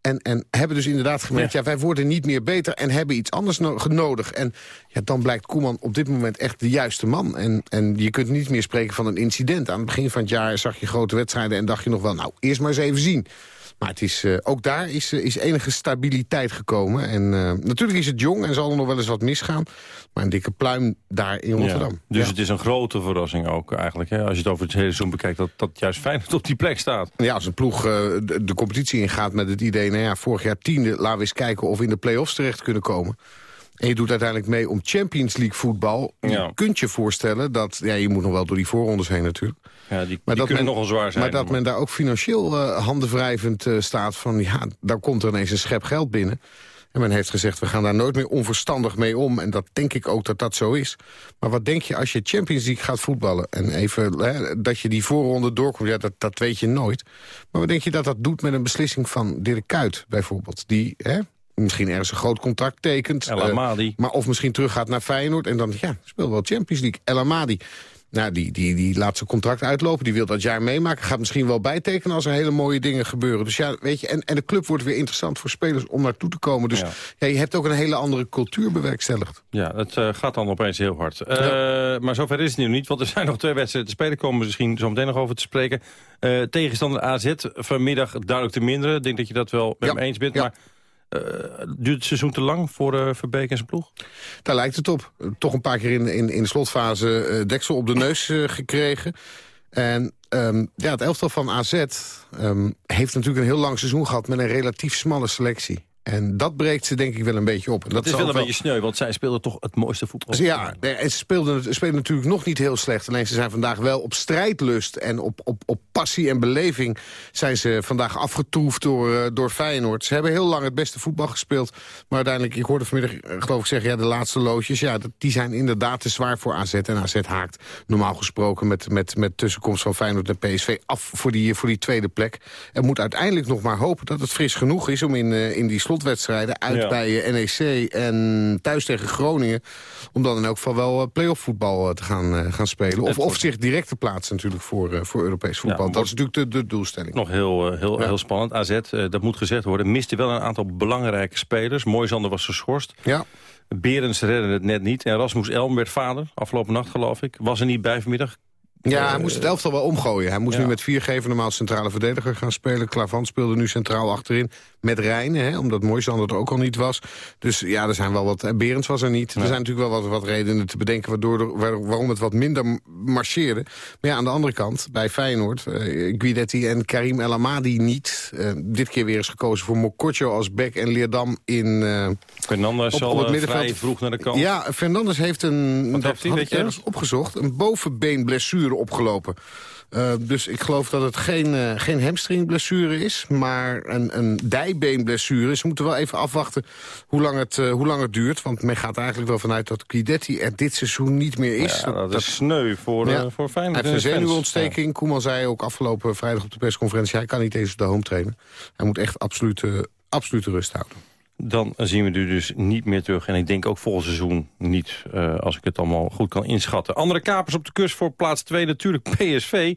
En, en hebben dus inderdaad gemerkt, ja. wij worden niet meer beter... en hebben iets anders no nodig. En ja, dan blijkt Koeman op dit moment echt de juiste man. En, en je kunt niet meer spreken van een incident. Aan het begin van het jaar zag je grote wedstrijden... en dacht je nog wel, nou, eerst maar eens even zien. Maar het is, eh, ook daar is, eh, is enige stabiliteit gekomen. En eh, natuurlijk is het jong en zal er nog wel eens wat misgaan. Maar een dikke pluim daar in Rotterdam. Ja, dus Ja. het is een grote verrassing ook eigenlijk. Hè? Als je het over het hele seizoen bekijkt, dat, dat juist Feyenoord op die plek staat. Ja, als een ploeg de, de competitie ingaat met het idee... nou ja, vorig jaar tiende, laten we eens kijken of we in de play-offs terecht kunnen komen. En je doet uiteindelijk mee om Champions League voetbal. Ja. Je kunt je voorstellen dat... Ja, je moet nog wel door die voorrondes heen natuurlijk. Ja, die, Maar die dat kunnen men, nogal zwaar zijn. Maar dat men daar ook financieel eh handenwrijvend eh, staat van... ja, dan komt er ineens een schep geld binnen. En men heeft gezegd, we gaan daar nooit meer onverstandig mee om. En dat denk ik ook dat dat zo is. Maar wat denk je als je Champions League gaat voetballen... en even hè, dat je die voorronde doorkomt, ja, dat, dat weet je nooit. Maar wat denk je dat dat doet met een beslissing van Dirk Kuyt bijvoorbeeld? Die hè, misschien ergens een groot contract tekent. El eh, Amadi. maar of misschien teruggaat naar Feyenoord en dan, ja, speel wel Champions League. El Amadi. Nou, die, die, die laat zijn contract uitlopen. Die wil dat jaar meemaken. Gaat misschien wel bijtekenen als er hele mooie dingen gebeuren. Dus ja, weet je, en, en de club wordt weer interessant voor spelers om naartoe te komen. Dus ja. je hebt ook een hele andere cultuur bewerkstelligd. Ja, het eh, gaat dan opeens heel hard. Eh, Maar zover is het nu niet, want er zijn nog twee wedstrijden te spelen. Komen we misschien zo meteen nog over te spreken. Tegenstander AZ vanmiddag duidelijk te minderen. Ik denk dat je dat wel met Ja. me eens bent. Maar duurt het seizoen te lang voor eh Verbeek en zijn ploeg? Daar lijkt het op. Eh, Toch een paar keer in, in, in de slotfase eh, deksel op de neus eh, gekregen. En ehm, ja, het elftal van AZ ehm, heeft natuurlijk een heel lang seizoen gehad... met een relatief smalle selectie. En dat breekt ze denk ik wel een beetje op. En Dat is zal wel een beetje sneu, want zij speelden toch het mooiste voetbal. Ja, en ze speelden, ze spelen natuurlijk nog niet heel slecht. Alleen ze zijn vandaag wel op strijdlust en op, op, op passie en beleving... zijn ze vandaag afgetroefd door, eh, door Feyenoord. Ze hebben heel lang het beste voetbal gespeeld. Maar uiteindelijk, ik hoorde vanmiddag eh, geloof ik zeggen... ja, de laatste loodjes, ja, die zijn inderdaad te zwaar voor AZ. En AZ haakt normaal gesproken met, met, met tussenkomst van Feyenoord en PSV... af voor die, voor die tweede plek. Er moet uiteindelijk nog maar hopen dat het fris genoeg is... om in, eh, in die slotwedstrijden uit Ja. bij eh, NEC en thuis tegen Groningen... om dan in elk geval wel eh, play-off voetbal eh, te gaan, gaan spelen. Of, of zich direct te plaatsen natuurlijk voor, voor Europees voetbal. dat is natuurlijk de, de doelstelling. Nog heel, heel, Ja. heel spannend. AZ, dat moet gezegd worden, miste wel een aantal belangrijke spelers. Moisander was geschorst. Ja. Berends redde het net niet. En Rasmus Elm werd vader, afgelopen nacht geloof ik. Was er niet bij vanmiddag. Ja, hij moest het elftal wel omgooien. Hij moest ja. nu met vier geven normaal centrale verdediger gaan spelen. Clavant speelde nu centraal achterin met Rijnen, hè, omdat Moisander er ook al niet was. Dus ja, er zijn wel wat... En Berends was er niet. Er zijn natuurlijk wel wat, wat redenen te bedenken waardoor er- waar- waarom het wat minder marcheerde. Maar ja, aan de andere kant, bij Feyenoord, eh, Guidetti en Karim El Amadi niet. Eh, dit keer weer is gekozen voor Mokotjo als back en Leerdam in... eh, Fernandes op- op het eh, middenveld. vroeg naar de kant. Ja, Fernandes heeft een, Wat dat heeft hij, had weet ik je ergens opgezocht, een bovenbeenblessure opgelopen. Eh, dus ik geloof dat het geen, eh, geen hamstringblessure is, maar een, een dijbeenblessure. is. we moeten wel even afwachten hoe lang, het, eh, hoe lang het duurt. Want men gaat eigenlijk wel vanuit dat Guidetti er dit seizoen niet meer is. Ja, dat is sneu voor, Ja. voor Hij Feyenoord. heeft een zenuwontsteking. Koeman zei ook afgelopen vrijdag op de persconferentie... hij kan niet eens op de home trainen. Hij moet echt absoluut, absolute rust houden. Dan zien we nu dus niet meer terug. En ik denk ook volgend seizoen niet, eh, als ik het allemaal goed kan inschatten. Andere kapers op de kust voor plaats 2 natuurlijk PSV.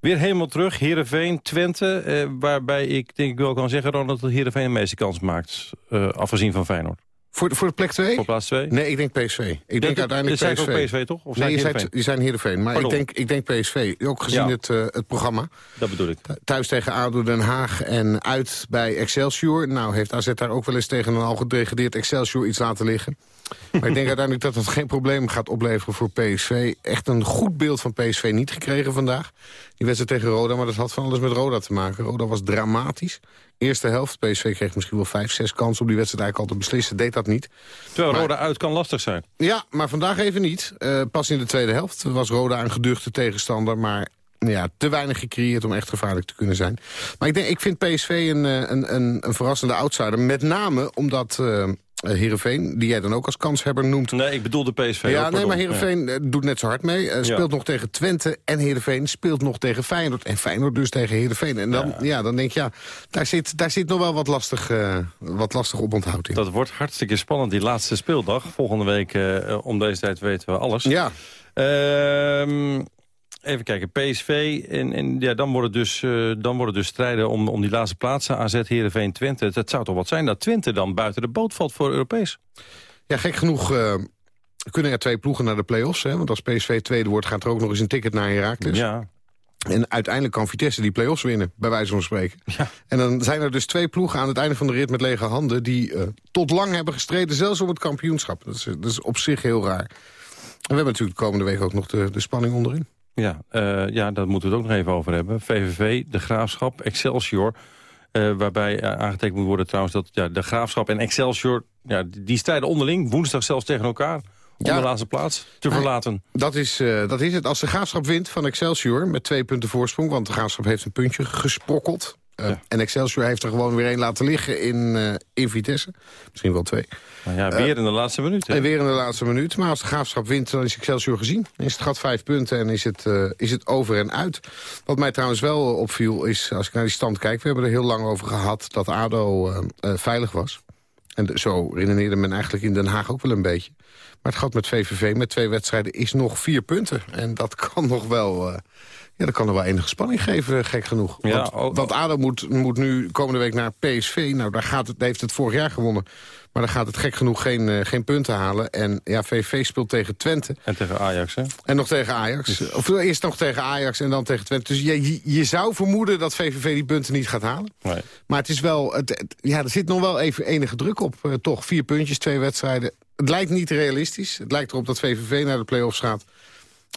Weer helemaal terug, Heerenveen, Twente. eh, waarbij ik denk ik wel kan zeggen, Ronald, dat Heerenveen de meeste kans maakt. eh, afgezien van Feyenoord. Voor, de- voor de plek 2? Voor plaats 2? Nee, ik denk PSV. Ik denk uiteindelijk zei ik PSV. ook PSV toch? Of nee, ik je je zei Heerenveen. Maar ik denk, ik denk PSV. Ook gezien Ja. het, eh, het programma. Dat bedoel ik. Thuis tegen ADO Den Haag en uit bij Excelsior. Nou, heeft AZ daar ook wel eens tegen een al gedegradeerd Excelsior iets laten liggen. Maar ik denk uiteindelijk dat het geen probleem gaat opleveren voor PSV. Echt een goed beeld van PSV niet gekregen vandaag. Die wedstrijd tegen Roda, maar dat had van alles met Roda te maken. Roda was dramatisch. Eerste helft, PSV kreeg misschien wel vijf, zes kansen... om die wedstrijd eigenlijk al te beslissen, deed dat niet. Terwijl Maar- Roda uit kan lastig zijn. Ja, maar vandaag even niet. Eh, pas in de tweede helft was Roda een geduchte tegenstander... maar ja, te weinig gecreëerd om echt gevaarlijk te kunnen zijn. Maar ik, denk, ik vind PSV een, eh, een, een, een verrassende outsider. Met name omdat eh Heerenveen, die jij dan ook als kanshebber noemt... Nee, ik bedoel de PSV. ja, nee, maar Heerenveen eh, doet net zo hard mee. Eh, speelt nog tegen Twente en Heerenveen speelt nog tegen Feyenoord. En Feyenoord dus tegen Heerenveen. En dan, ja. dan denk je, ja, daar zit, daar zit nog wel wat lastig, eh, wat lastig op onthoud in. Dat wordt hartstikke spannend, die laatste speeldag. Volgende week eh, om deze tijd weten we alles. Ja. Ehm, even kijken, PSV. En, en ja, dan worden dus, eh, dan worden dus strijden om, om die laatste plaatsen. AZ, Heerenveen, Twente. Het zou toch wat zijn dat Twente dan buiten de boot valt voor Europees? Ja, gek genoeg eh, kunnen er twee ploegen naar de play-offs. Hè? Want als PSV tweede wordt, gaat er ook nog eens een ticket naar Heracles. Ja. En uiteindelijk kan Vitesse die play-offs winnen, bij wijze van spreken. En dan zijn er dus twee ploegen aan het einde van de rit met lege handen... die eh, tot lang hebben gestreden, zelfs om het kampioenschap. Dat is, dat is op zich heel raar. En we hebben natuurlijk de komende week ook nog de, de spanning onderin. Ja, eh, ja, daar moeten we het ook nog even over hebben. VVV, De Graafschap, Excelsior. eh, waarbij eh, aangetekend moet worden trouwens dat ja, De Graafschap en Excelsior... Ja, die strijden onderling, woensdag zelfs tegen elkaar... om Ja. de laatste plaats te verlaten. Dat is, dat is het. Als de Graafschap wint van Excelsior met twee punten voorsprong... want de Graafschap heeft een puntje gesprokkeld... eh, en Excelsior heeft er gewoon weer één laten liggen in, eh, in Vitesse. Misschien wel twee. Maar ja, weer in de laatste minuut. hè? En weer in de laatste minuut. Maar als de Graafschap wint, dan is Excelsior gezien. Dan is het gat vijf punten en is het, eh, is het over en uit. Wat mij trouwens wel opviel is, als ik naar die stand kijk... we hebben er heel lang over gehad dat ADO eh, eh, veilig was. En de- zo redeneerde men eigenlijk in Den Haag ook wel een beetje. Maar het gat met VVV met twee wedstrijden is nog vier punten. En dat kan nog wel... eh, ja, dat kan nog wel enige spanning geven, gek genoeg. Ja, want, want ADO moet, moet nu komende week naar PSV. Nou, daar gaat het, heeft het vorig jaar gewonnen. Maar dan gaat het gek genoeg geen, eh, geen punten halen. En ja, VVV speelt tegen Twente. En tegen Ajax, hè? En nog tegen Ajax. Of eerst nog tegen Ajax en dan tegen Twente. Dus je, je, zou vermoeden dat VVV die punten niet gaat halen. Nee. Maar het is wel, het, het- ja, er zit nog wel even enige druk op. eh, toch, vier puntjes, twee wedstrijden. Het lijkt niet realistisch. Het lijkt erop dat VVV naar de play-offs gaat.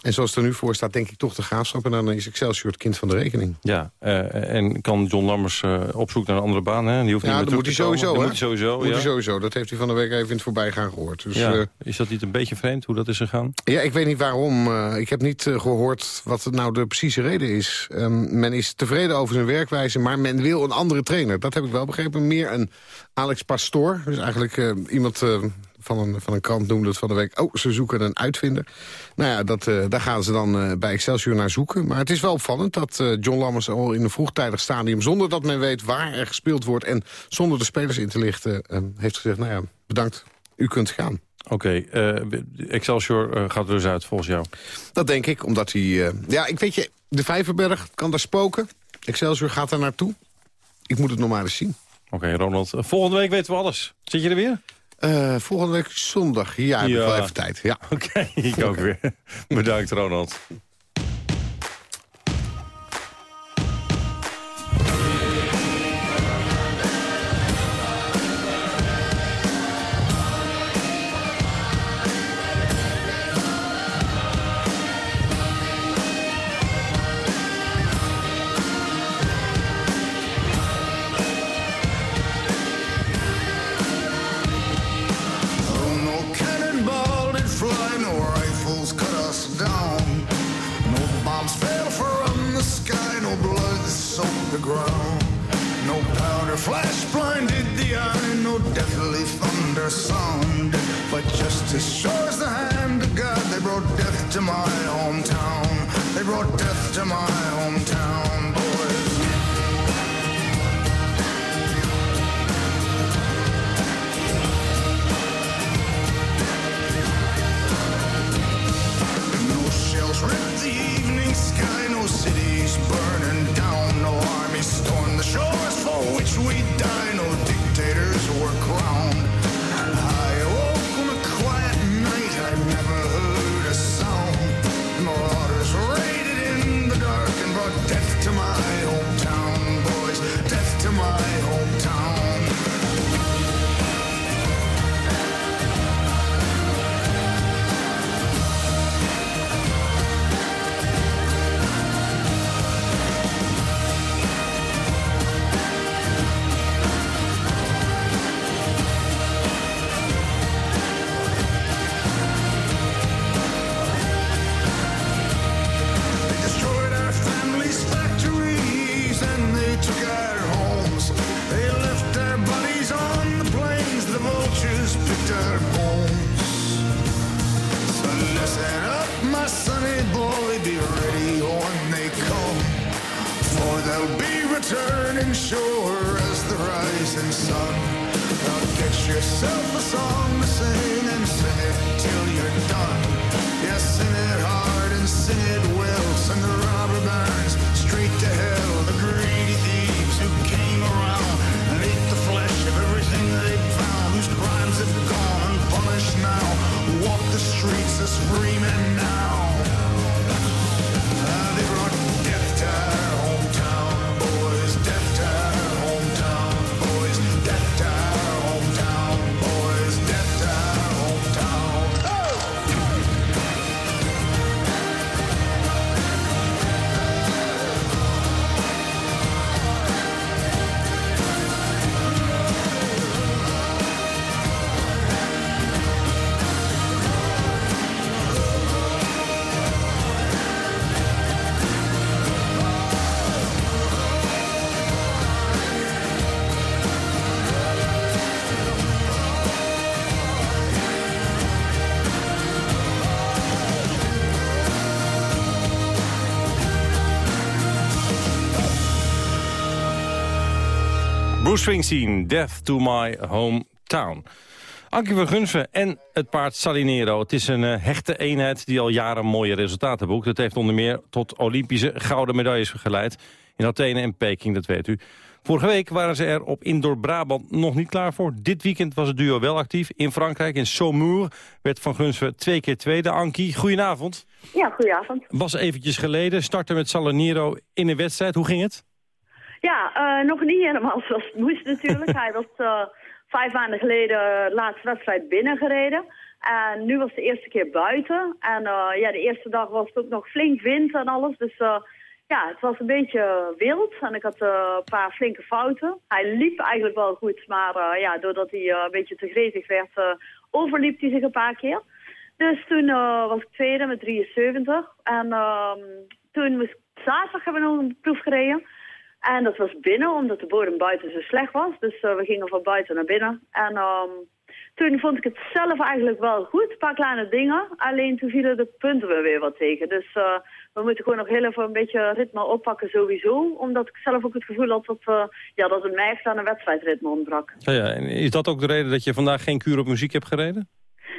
En zoals het er nu voor staat, denk ik toch de graafschap. En dan is Excelsior het kind van de rekening. Ja, eh, en kan John Lammers eh, op zoek naar een andere baan, hè? Die hoeft Ja, niet dat moet hij sowieso, Dat moet hij sowieso, Moet ja. hij sowieso. Dat heeft hij van de week even in het voorbijgaan gehoord. Dus, Ja, eh, is dat niet een beetje vreemd hoe dat is gegaan? Ja, ik weet niet waarom. Ik heb niet eh, gehoord wat het nou de precieze reden is. Ehm, men is tevreden over zijn werkwijze, maar men wil een andere trainer. Dat heb ik wel begrepen. Meer een Alex Pastoor. Dus eigenlijk iemand van, een, van een krant noemde het van de week... oh, ze zoeken een uitvinder. Nou ja, dat, eh, daar gaan ze dan eh, bij Excelsior naar zoeken. Maar het is wel opvallend dat eh, John Lammers al in een vroegtijdig stadium... zonder dat men weet waar er gespeeld wordt... en zonder de spelers in te lichten, heeft gezegd... nou ja, bedankt, u kunt gaan. Oké, Excelsior gaat er dus uit volgens jou. Dat denk ik, omdat hij... ja, ik weet je, de Vijverberg kan daar spoken. Excelsior gaat daar naartoe. Ik moet het nog maar eens zien. Oké, Ronald. Volgende week weten we alles. Zit je er weer? Eh, volgende week zondag. Ja, heb ik Ja. wel even tijd. Ja. Oké, ik ook weer. Bedankt, Ronald. Flash blinded the eye, no deathly thunder sounded. But just as sure as the hand of God, they brought death to my hometown. They brought death to my hometown, boys. No shells ripped the evening sky, no cities burning down, Bruce Springsteen, Death to My Hometown. Ankie van Gunsen en het paard Salinero. Het is een eh, hechte eenheid die al jaren mooie resultaten boekt. Het heeft onder meer tot Olympische gouden medailles geleid. In Athene en Peking, dat weet u. Vorige week waren ze er op Indoor Brabant nog niet klaar voor. Dit weekend was het duo wel actief. In Frankrijk, in Saumur, werd Van Gunsen twee keer tweede. Ankie, goedenavond. Ja, goedenavond. Was eventjes geleden. Starten met Salinero in een wedstrijd. Hoe ging het? Ja, eh, nog niet helemaal zoals het moest natuurlijk. Hij was eh, vijf maanden geleden de laatste wedstrijd binnengereden. En nu was de eerste keer buiten. En eh, ja, de eerste dag was het ook nog flink wind en alles. Dus ja, het was een beetje wild. En ik had een paar flinke fouten. Hij liep eigenlijk wel goed, maar ja, doordat hij een beetje te gretig werd, overliep hij zich een paar keer. Dus toen was ik tweede met 73. En ehm, toen moest zaterdag hebben we nog een proef gereden. En dat was binnen, omdat de bodem buiten zo slecht was. Dus eh, we gingen van buiten naar binnen. En ehm, toen vond ik het zelf eigenlijk wel goed. Een paar kleine dingen. Alleen toen vielen de punten weer, weer wat tegen. Dus eh, we moeten gewoon nog heel even een beetje ritme oppakken sowieso. Omdat ik zelf ook het gevoel had dat, eh, ja, dat het mij echt aan een wedstrijdritme ontbrak. Ja, ja. En is dat ook de reden dat je vandaag geen kuur op muziek hebt gereden?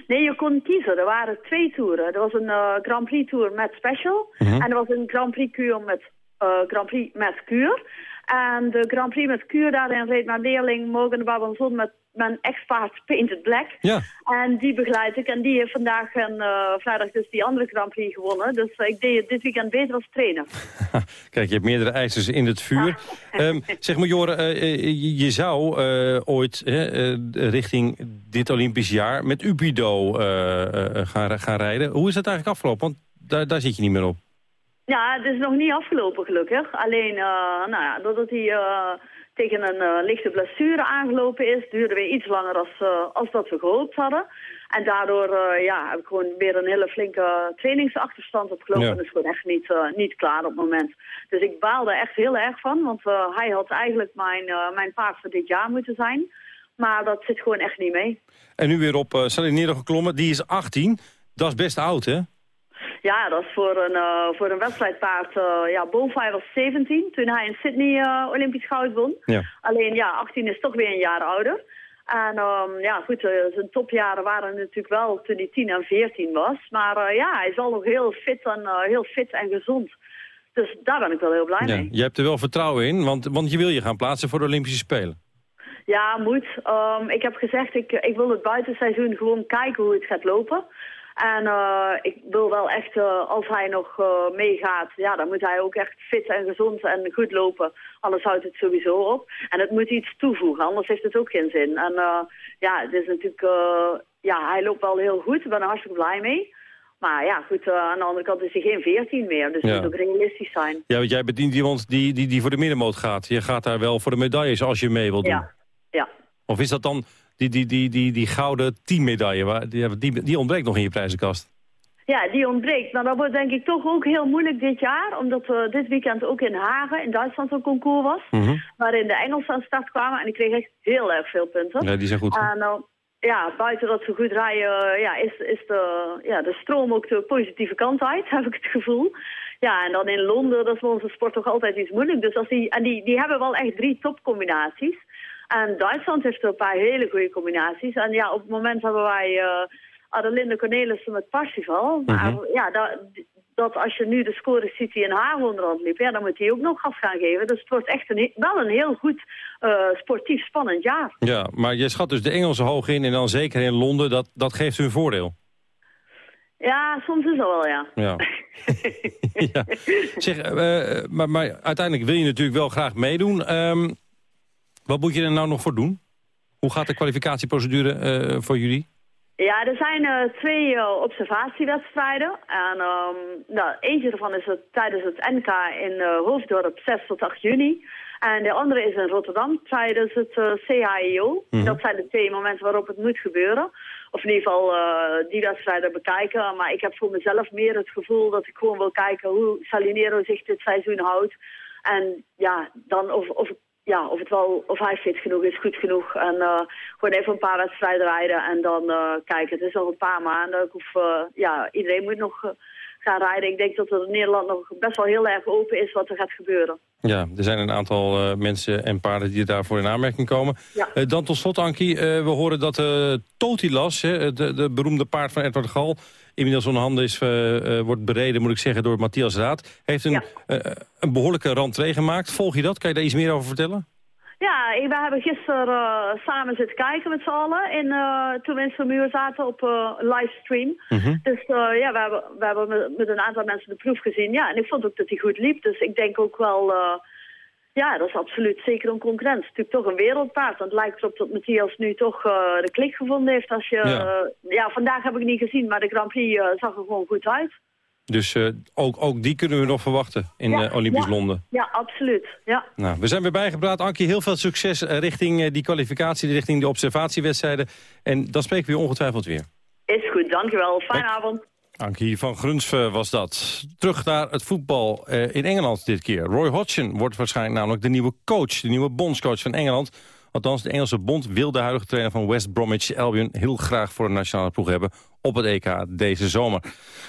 Nee, je kon kiezen. Er waren twee toeren. Er was een Grand Prix Tour met special. Mhm. En er was een Grand Prix Kuur met Grand Prix met kuur. En de Grand Prix met kuur, daarin reed mijn leerling Morgan Babanzon met mijn ex-paard Painted Black. Ja. En die begeleid ik. En die heeft vandaag en eh, vrijdag dus die andere Grand Prix gewonnen. Dus eh, ik deed het dit weekend beter als trainer. Kijk, je hebt meerdere ijzers in het vuur. Ehm, zeg maar, Joren, eh, eh, je, zou eh, ooit eh, eh, richting dit Olympisch jaar met eh, eh, gaan, gaan rijden. Hoe is dat eigenlijk afgelopen? Want daar, daar zit je niet meer op. Ja, het is nog niet afgelopen gelukkig. Alleen, eh, nou ja, doordat hij eh, tegen een eh, lichte blessure aangelopen is. Duurde weer iets langer als, als dat we gehoopt hadden. En daardoor ja, heb ik gewoon weer een hele flinke trainingsachterstand opgelopen. Ja. En dat is gewoon echt niet, niet klaar op het moment. Dus ik baal er echt heel erg van. Want hij had eigenlijk mijn, mijn paard voor dit jaar moeten zijn. Maar dat zit gewoon echt niet mee. En nu weer op uh, Salinero geklommen. Die is 18. Dat is best oud, hè? Ja, dat is voor een, eh, voor een wedstrijdpaard. eh ja, hij was 17 toen hij in Sydney eh, Olympisch goud won. Ja. Alleen ja, 18 is toch weer een jaar ouder. En ehm, ja, goed, zijn topjaren waren natuurlijk wel toen hij 10 en 14 was. Maar ja, hij is al nog heel fit en, heel fit en gezond. Dus daar ben ik wel heel blij Ja. mee. Je hebt er wel vertrouwen in, want, want je wil je gaan plaatsen voor de Olympische Spelen. Ja, moet. Ehm, ik heb gezegd, ik, ik wil het buitenseizoen gewoon kijken hoe het gaat lopen. En eh, ik wil wel echt, eh, als hij nog eh, meegaat, ja, dan moet hij ook echt fit en gezond en goed lopen. Anders houdt het sowieso op. En het moet iets toevoegen, anders heeft het ook geen zin. En ja, het is natuurlijk, ja, hij loopt wel heel goed. Ik ben er hartstikke blij mee. Maar ja, goed, aan de andere kant is hij geen 14 meer. Dus Ja. het moet ook realistisch zijn. Ja, want jij bedient iemand die, die, die voor de middenmoot gaat. Je gaat daar wel voor de medailles als je mee wilt doen. Ja, ja. Of is dat dan die, die, die, die, die gouden teammedaille? Die, die, die ontbreekt nog in je prijzenkast. Ja, die ontbreekt. Maar dat wordt denk ik toch ook heel moeilijk dit jaar. Omdat er dit weekend ook in Hagen, in Duitsland, een concours was. Waarin de Engelsen aan start kwamen. En die kregen echt heel erg veel punten. Ja, die zijn goed. En uh, ja, buiten dat ze goed rijden, ja, is, is de, ja, de stroom ook de positieve kant uit, heb ik het gevoel. Ja, en dan in Londen, dat is voor onze sport toch altijd iets moeilijk. Dus als die, en die, die hebben wel echt drie topcombinaties. En Duitsland heeft er een paar hele goede combinaties. En ja, op het moment hebben wij uh, Adelinde Cornelissen met Parsifal. Maar ja, dat, dat als je nu de scores ziet die in haar onderhand liep, ja, dan moet hij ook nog gas gaan geven. Dus het wordt echt een, wel een heel goed uh, sportief spannend jaar. Ja, maar je schat dus de Engelsen hoog in en dan zeker in Londen. Dat, dat geeft hun voordeel. Ja, soms is dat wel, ja. Ja. ja. Zeg, uh, maar, maar uiteindelijk wil je natuurlijk wel graag meedoen. Um, wat moet je er nou nog voor doen? Hoe gaat de kwalificatieprocedure uh, voor jullie? Ja, er zijn uh, twee uh, observatiewedstrijden. En um, nou, eentje daarvan is het, tijdens het NK in uh, Hoofddorp 6 tot 8 juni. En de andere is in Rotterdam tijdens het CHIO. Mm -hmm. Dat zijn de twee momenten waarop het moet gebeuren. Of in ieder geval die wedstrijden bekijken. Maar ik heb voor mezelf meer het gevoel dat ik gewoon wil kijken hoe Salinero zich dit seizoen houdt. En ja, dan of, of ja, of, het wel, of hij fit genoeg is, goed genoeg. En uh, gewoon even een paar wedstrijden rijden en dan uh, kijken. Het is nog een paar maanden. Ik hoef, uh, ja, iedereen moet nog rijden. Ik denk dat er in Nederland nog best wel heel erg open is wat er gaat gebeuren. Ja, er zijn een aantal mensen en paarden die daarvoor in aanmerking komen. Ja. dan tot slot, Ankie. we horen dat Totilas, de, de beroemde paard van Edward Gal... inmiddels onder handen is, wordt bereden, moet ik zeggen, door Matthias Raad. Heeft een, ja. een behoorlijke rentree gemaakt. Volg je dat? Kan je daar iets meer over vertellen? Ja, we hebben gisteren uh, samen zitten kijken met z'n allen in, uh, toen we in zaten op uh, livestream. Mhm. Mm -hmm. Dus ja, we hebben, we hebben met, met, een aantal mensen de proef gezien. Ja, en ik vond ook dat hij goed liep. Dus ik denk ook wel, ja, dat is absoluut zeker een concurrent. Het is natuurlijk toch een wereldpaard. Want het lijkt erop dat Matthias nu toch de klik gevonden heeft. Als je, ja. ja. vandaag heb ik niet gezien, maar de Grand Prix zag er gewoon goed uit. Dus uh, ook, ook die kunnen we nog verwachten in ja, uh, Olympisch ja, Londen. Ja, absoluut. Ja. Nou, we zijn weer bijgepraat. Ankie, heel veel succes uh, richting die kwalificatie, richting de observatiewedstrijden. En dan spreken we je ongetwijfeld weer. Is goed, dankjewel. Fijne avond. Ankie van Grunsve was dat. Terug naar het voetbal in Engeland dit keer. Roy Hodgson wordt waarschijnlijk namelijk de nieuwe coach, de nieuwe bondscoach van Engeland. Althans, de Engelse bond wil de huidige trainer van West Bromwich Albion heel graag voor de nationale ploeg hebben op het EK deze zomer.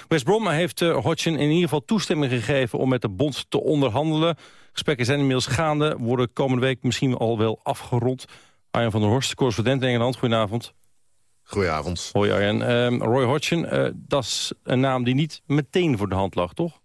West Brom heeft uh, Hodgson in ieder geval toestemming gegeven om met de bond te onderhandelen. Gesprekken zijn inmiddels gaande, worden komende week misschien al wel afgerond. Arjan van der Horst, correspondent in Engeland, goedenavond. Goedenavond. Hoi Arjan. Uh, Roy Hodgson, uh, dat is een naam die niet meteen voor de hand lag, toch?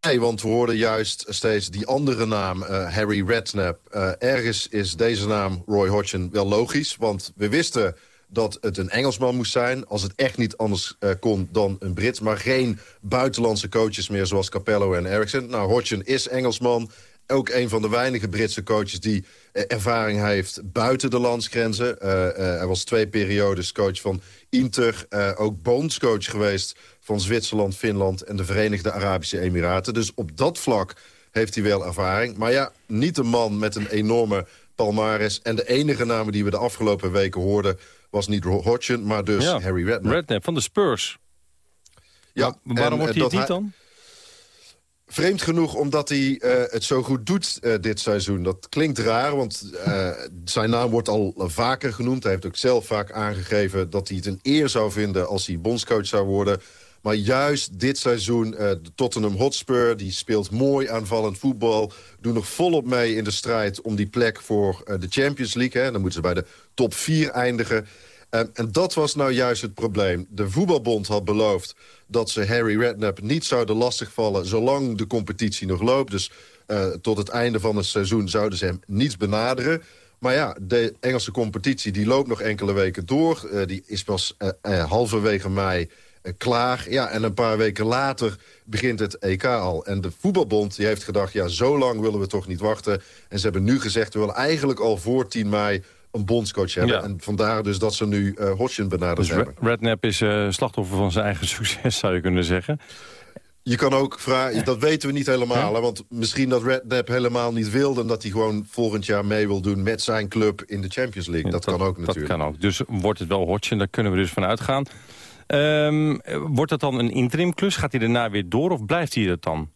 Nee, want we hoorden juist steeds die andere naam, uh, Harry Redknapp. Uh, ergens is deze naam, Roy Hodgson, wel logisch. Want we wisten dat het een Engelsman moest zijn. Als het echt niet anders uh, kon dan een Brit. Maar geen buitenlandse coaches meer zoals Capello en Eriksson. Nou, Hodgson is Engelsman. Ook een van de weinige Britse coaches die uh, ervaring heeft buiten de landsgrenzen. Uh, hij was twee periodes coach van Inter. ook bondscoach geweest van Zwitserland, Finland en de Verenigde Arabische Emiraten. Dus op dat vlak heeft hij wel ervaring. Maar ja, niet een man met een enorme palmares. En de enige namen die we de afgelopen weken hoorden... was niet Hodgson, maar dus Ja, Harry Redknapp. Redknapp van de Spurs. Ja, Waarom en, wordt eh, hij het dan? Vreemd genoeg omdat hij eh, het zo goed doet eh, dit seizoen. Dat klinkt raar, want zijn naam wordt al vaker genoemd. Hij heeft ook zelf vaak aangegeven dat hij het een eer zou vinden... als hij bondscoach zou worden. Maar juist dit seizoen, eh, de Tottenham Hotspur... die speelt mooi aanvallend voetbal. Doen nog volop mee in de strijd om die plek voor eh, de Champions League. Dan moeten ze bij de top 4 eindigen. Eh, en dat was nou juist het probleem. De voetbalbond had beloofd dat ze Harry Redknapp niet zouden lastigvallen... zolang de competitie nog loopt. Dus tot het einde van het seizoen zouden ze hem niet benaderen. Maar ja, de Engelse competitie die loopt nog enkele weken door. Die is pas halverwege mei klaar. Ja, en een paar weken later begint het EK al. En de voetbalbond die heeft gedacht, ja, zo lang willen we toch niet wachten. En ze hebben nu gezegd, we willen eigenlijk al voor 10 mei een bondscoach hebben. Ja. En vandaar dus dat ze nu eh Hodgson benaderd Dus hebben. Red- Redknapp is eh, slachtoffer van zijn eigen succes, zou je kunnen zeggen. Je kan ook vragen, dat weten we niet helemaal. Hè, want misschien dat Redknapp helemaal niet wilde... en dat hij gewoon volgend jaar mee wil doen met zijn club in de Champions League. dat, kan ook natuurlijk. Dat kan ook. Dus wordt het wel Hodgson, daar kunnen we dus van uitgaan. Ehm, wordt dat dan een interimklus? Gaat hij daarna weer door of blijft hij het dan?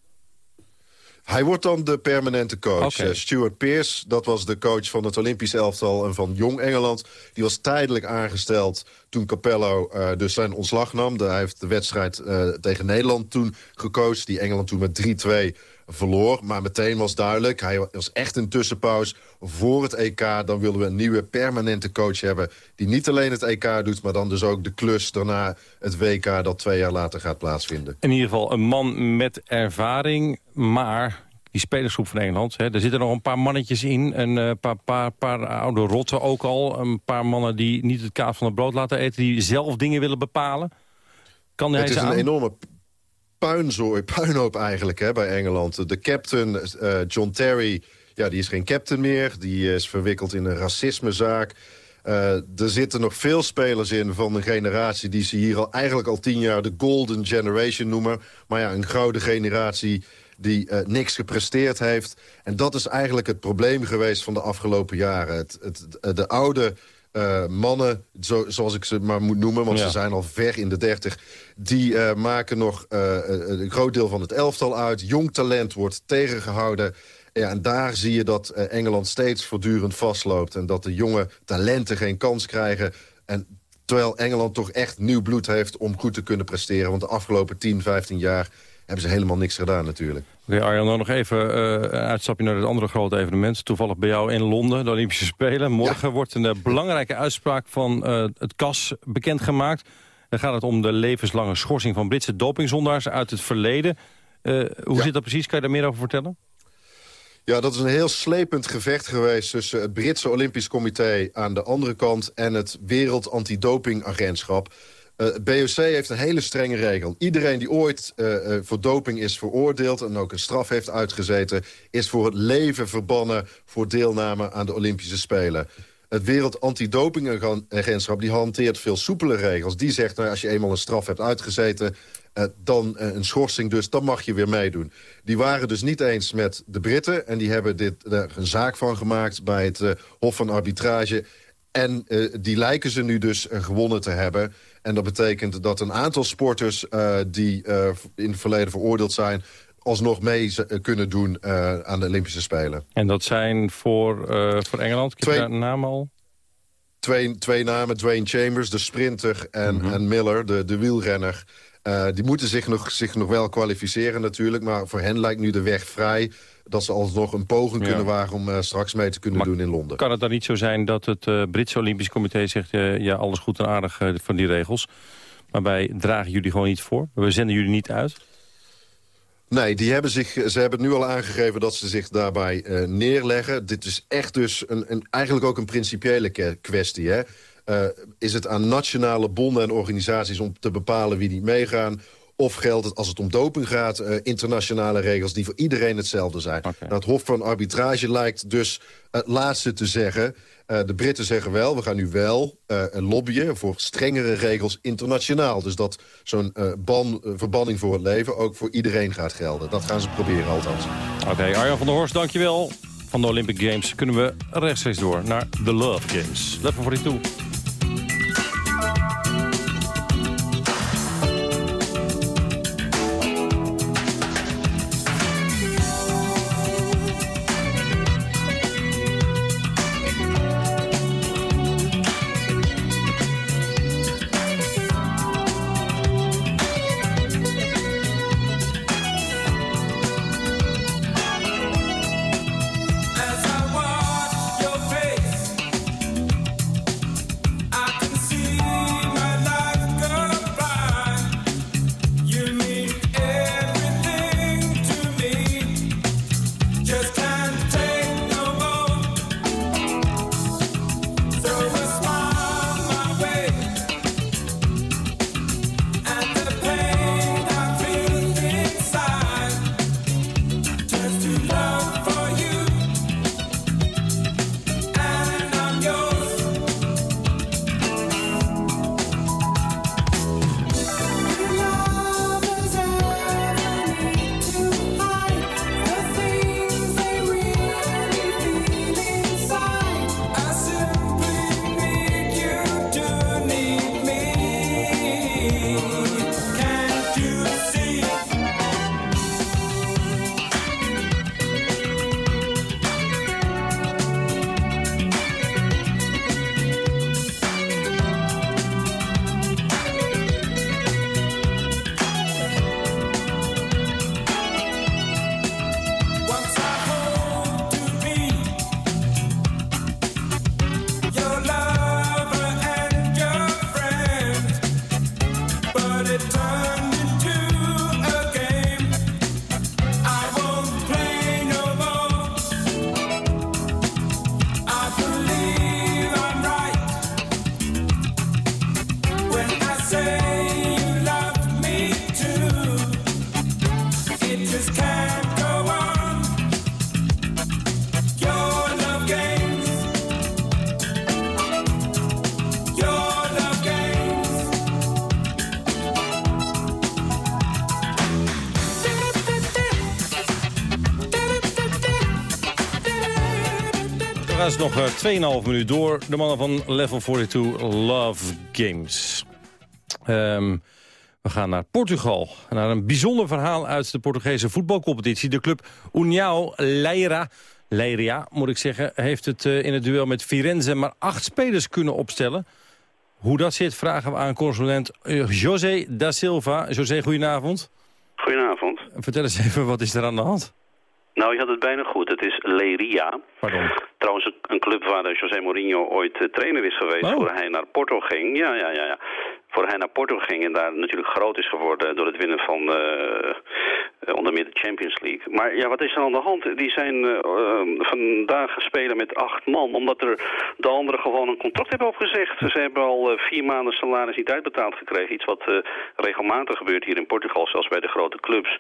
Hij wordt dan de permanente coach. Eh, Stuart Pearce, dat was de coach van het Olympisch elftal en van Jong Engeland. Die was tijdelijk aangesteld toen Capello eh, dus zijn ontslag nam. Hij heeft de wedstrijd eh, tegen Nederland toen gecoacht. Die Engeland toen met 3-2 verloor. Maar meteen was duidelijk, hij was echt een tussenpauze voor het EK. Dan willen we een nieuwe permanente coach hebben... die niet alleen het EK doet, maar dan dus ook de klus daarna het WK... dat twee jaar later gaat plaatsvinden. In ieder geval een man met ervaring, maar die spelersgroep van Engeland... Hè, er zitten nog een paar mannetjes in, een eh, paar, paar, paar oude rotten ook al... een paar mannen die niet het kaas van het brood laten eten... die zelf dingen willen bepalen. Kan hij Het is een enorme puinzooi, puinhoop eigenlijk hè, bij Engeland. De captain, eh, John Terry, ja, die is geen captain meer. Die is verwikkeld in een racismezaak. Eh, er zitten nog veel spelers in van een generatie... die ze hier al, eigenlijk al tien jaar de golden generation noemen. Maar ja, een gouden generatie die eh, niks gepresteerd heeft. En dat is eigenlijk het probleem geweest van de afgelopen jaren. Het, het, de oude eh, mannen, zo, zoals ik ze maar moet noemen... want Ja. ze zijn al ver in de dertig... die eh, maken nog eh, een groot deel van het elftal uit. Jong talent wordt tegengehouden. Ja, en daar zie je dat Engeland steeds voortdurend vastloopt... en dat de jonge talenten geen kans krijgen... En terwijl Engeland toch echt nieuw bloed heeft om goed te kunnen presteren. Want de afgelopen 10, 15 jaar hebben ze helemaal niks gedaan natuurlijk. Oké, Arjan, dan nog even eh, een uitstapje naar het andere grote evenement. Toevallig bij jou in Londen, de Olympische Spelen. Morgen wordt een eh, belangrijke uitspraak van eh, het CAS bekendgemaakt. Dan gaat het om de levenslange schorsing van Britse dopingzondaars uit het verleden. Hoe zit dat precies? Kan je daar meer over vertellen? Ja, dat is een heel slepend gevecht geweest... tussen het Britse Olympisch Comité aan de andere kant... en het Wereld Antidopingagentschap. Eh, het BOC heeft een hele strenge regel. Iedereen die ooit eh, eh, voor doping is veroordeeld... en ook een straf heeft uitgezeten... is voor het leven verbannen voor deelname aan de Olympische Spelen. Het Wereld Antidopingagentschap die hanteert veel soepele regels. Die zegt, nou, als je eenmaal een straf hebt uitgezeten... eh, dan eh, een schorsing dus, dan mag je weer meedoen. Die waren dus niet eens met de Britten... en die hebben dit, er een zaak van gemaakt bij het eh, Hof van Arbitrage... En eh, die lijken ze nu dus eh, gewonnen te hebben. En dat betekent dat een aantal sporters eh, die eh, in het verleden veroordeeld zijn... alsnog mee eh, kunnen doen eh, aan de Olympische Spelen. En dat zijn voor, eh, voor Engeland, ik heb Twee- naam al. Twee, twee namen, Dwayne Chambers, de sprinter, en, en Miller, de, de wielrenner. Eh, die moeten zich nog, zich nog wel kwalificeren natuurlijk. Maar voor hen lijkt nu de weg vrij dat ze alsnog een poging Ja. kunnen wagen... om eh, straks mee te kunnen doen in Londen. Kan het dan niet zo zijn dat het eh, Britse Olympisch Comité zegt... ja, alles goed en aardig van die regels. Maar wij dragen jullie gewoon niet voor. We zenden jullie niet uit. Nee, die hebben zich, ze hebben nu al aangegeven dat ze zich daarbij neerleggen. Dit is echt dus een, een, eigenlijk ook een principiële kwestie. Hè? Eh, is het aan nationale bonden en organisaties om te bepalen wie die meegaan... Of geldt het als het om doping gaat, eh, internationale regels... die voor iedereen hetzelfde zijn. Nou, het Hof van Arbitrage lijkt dus het laatste te zeggen. Eh, de Britten zeggen wel, we gaan nu wel eh, lobbyen... voor strengere regels internationaal. Dus dat zo'n ban, verbanning voor het leven ook voor iedereen gaat gelden. Dat gaan ze proberen althans. Oké, Arjan van der Horst, dankjewel. Van de Olympic Games kunnen we rechtstreeks door naar de Love Games. Level voor die toe. Nog eh, 2,5 minuut door. De mannen van Level 42 Love Games. Ehm, we gaan naar Portugal. Naar een bijzonder verhaal uit de Portugese voetbalcompetitie. De club União Leira, Leiria, moet ik zeggen... heeft het eh, in het duel met Firenze maar acht spelers kunnen opstellen. Hoe dat zit, vragen we aan correspondent eh, José da Silva. José, goedenavond. Goedenavond. Vertel eens even, wat is er aan de hand? Nou, je had het bijna goed. Het is Leiria. Pardon. Trouwens, een- club waar eh, José Mourinho ooit eh, trainer is geweest... Oh. voor hij naar Porto ging. Ja, ja, ja, ja. Voor hij naar Porto ging en daar natuurlijk groot is geworden... door het winnen van eh, eh, onder meer de Champions League. Maar ja, wat is er aan de hand? Die zijn eh, eh, vandaag spelen met acht man... omdat er de anderen gewoon een contract hebben opgezegd. Ze hebben al vier maanden salaris niet uitbetaald gekregen. Iets wat regelmatig gebeurt hier in Portugal, zelfs bij de grote clubs.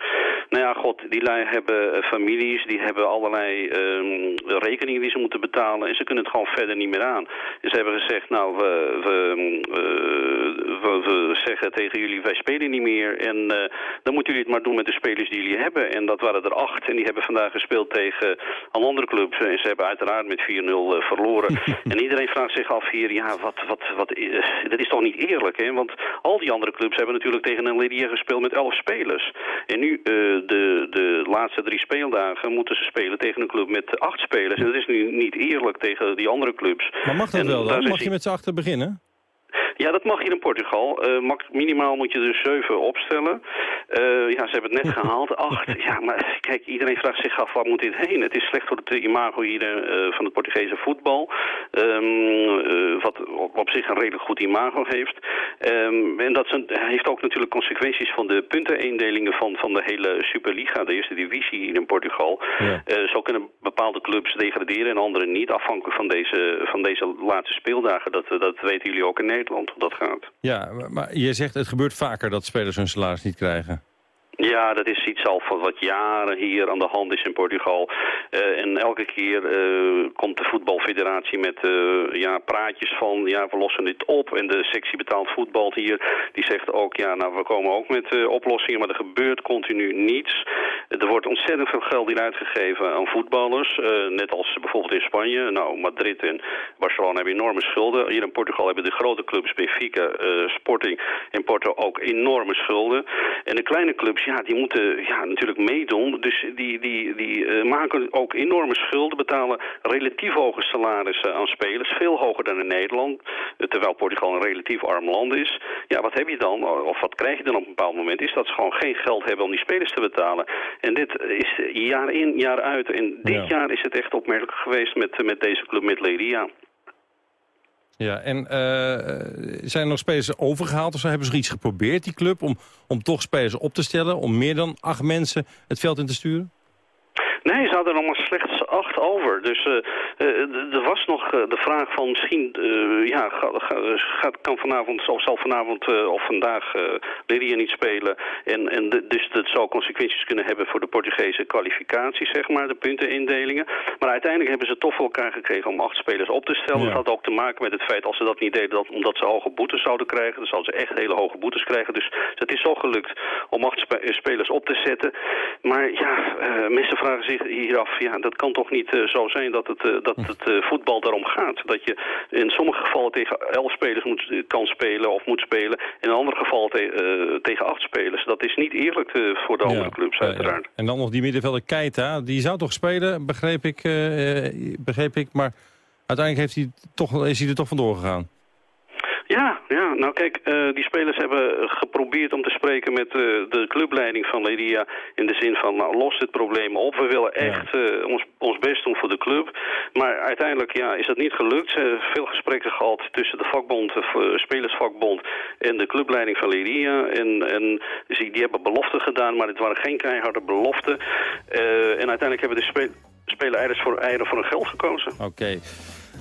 Nou ja, god, die lui hebben families, die hebben allerlei ehm, rekeningen die ze moeten betalen... en ze kunnen het gewoon verder niet meer aan. Ze hebben gezegd, nou, we, we, eh, we, we zeggen tegen jullie, wij spelen niet meer... en eh, dan moeten jullie het maar doen met de spelers die jullie hebben. En dat waren er acht en die hebben vandaag gespeeld tegen een andere club. En ze hebben uiteraard met 4-0 eh, verloren. en iedereen vraagt zich af hier, ja, wat, wat, wat, eh, dat is toch niet eerlijk, hè? Want al die andere clubs hebben natuurlijk tegen een Lydia gespeeld met elf spelers. En nu, de, de laatste drie speeldagen, moeten ze spelen tegen een club met acht spelers. En dat is nu niet eerlijk tegen die andere clubs. Maar mag dat En wel dan? Mag je met z'n achter beginnen? Ja, dat mag hier in Portugal. Eh, minimaal moet je dus zeven opstellen. Eh, ja, ze hebben het net gehaald. Acht. Ja, maar kijk, iedereen vraagt zich af, waar moet dit heen? Het is slecht voor het imago hier eh, van het Portugese voetbal. Ehm, eh, wat op, op zich een redelijk goed imago heeft. Ehm, en dat zijn- heeft ook natuurlijk consequenties van de punteneendelingen van, van de hele Superliga, de eerste divisie hier in Portugal. Eh, zo kunnen bepaalde clubs degraderen en andere niet, afhankelijk van deze, van deze laatste speeldagen. Dat, dat weten jullie ook in Nederland. Op dat gaat. Ja, maar je zegt het gebeurt vaker dat spelers hun salaris niet krijgen. Ja, dat is iets al van wat jaren hier aan de hand is in Portugal. Eh, en elke keer eh, komt de voetbalfederatie met eh, ja, praatjes van... ja, we lossen dit op. En de sectie betaald voetbal hier, die zegt ook... ja, nou, we komen ook met oplossingen, maar er gebeurt continu niets. Er wordt ontzettend veel geld hier uitgegeven aan voetballers. net als bijvoorbeeld in Spanje. Nou, Madrid en Barcelona hebben enorme schulden. Hier in Portugal hebben de grote clubs, Benfica, Sporting en Porto ook enorme schulden. En de kleine clubs, ja, die moeten ja, natuurlijk meedoen. Dus die, die, die eh, maken ook enorme schulden, betalen relatief hoge salarissen aan spelers. Veel hoger dan in Nederland, eh, terwijl Portugal een relatief arm land is. Ja, wat heb je dan, of wat krijg je dan op een bepaald moment, is dat ze gewoon geen geld hebben om die spelers te betalen. En dit is jaar in, jaar uit. En dit Ja. jaar is het echt opmerkelijk geweest met, met deze club, met Leria. Ja, en eh, zijn er nog spelers overgehaald of? Hebben ze iets geprobeerd, die club, om, om toch spelers op te stellen... om meer dan acht mensen het veld in te sturen? Nee, ze hadden er nog maar slechts acht over. Dus eh, eh, er was nog eh, de vraag van misschien, ja, gaat, kan vanavond, of zal vanavond of vandaag uh, Lydia niet spelen. En, en dus dat zou consequenties kunnen hebben voor de Portugese kwalificatie, zeg maar, de puntenindelingen. Maar uiteindelijk hebben ze toch voor elkaar gekregen om acht spelers op te stellen. Ja. Dat had ook te maken met het feit, als ze dat niet deden, dat, omdat ze hoge boetes zouden krijgen. Dan zouden ze echt hele hoge boetes krijgen. Dus het is zo gelukt om acht spe- spelers op te zetten. Maar ja, eh, mensen vragen zich hier af, ja, dat kan toch niet eh, zo zijn dat het, eh, dat het eh, voetbal daarom gaat. Dat je in sommige gevallen tegen elf spelers moet, kan spelen of moet spelen. En in andere gevallen te- eh, tegen acht spelers. Dat is niet eerlijk voor de andere clubs, uiteraard. En dan nog die middenvelder Keita, die zou toch spelen, begreep ik, begreep ik. Maar uiteindelijk heeft hij toch, is hij er toch vandoor gegaan. Ja, ja, nou kijk, eh, die spelers hebben geprobeerd om te spreken met eh, de clubleiding van Ledia in de zin van, nou, los dit probleem op. We willen echt eh, ons, ons best doen voor de club. Maar uiteindelijk ja, is dat niet gelukt. Ze hebben veel gesprekken gehad tussen de vakbond, de spelersvakbond en de clubleiding van Ledia. En, en dus die, die hebben beloften gedaan, maar het waren geen keiharde beloften. En uiteindelijk hebben de spe spelen eieren voor, eieren voor hun geld gekozen. Oké.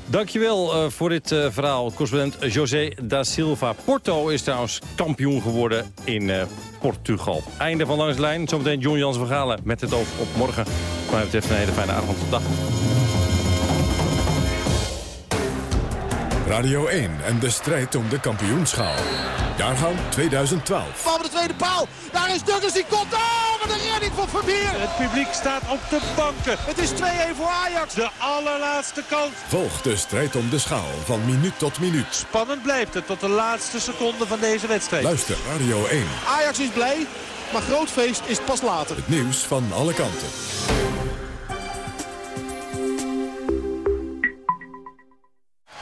Dankjewel eh voor dit eh, verhaal, correspondent José da Silva. Porto is trouwens kampioen geworden in eh, Portugal. Einde van Langs Lijn. Zometeen John Jans Vergalen met het oog op morgen. Wat mij betreft een hele fijne avond. Dag. Radio 1 en de strijd om de kampioenschaal. Jaargang 2012. Bal op de tweede paal. Daar is Douglas, die komt. Oh, wat een redding van Vermeer. Het publiek staat op de banken. Het is 2-1 voor Ajax. De allerlaatste kans. Volg de strijd om de schaal van minuut tot minuut. Spannend blijft het tot de laatste seconde van deze wedstrijd. Luister Radio 1. Ajax is blij, maar groot feest is pas later. Het nieuws van alle kanten.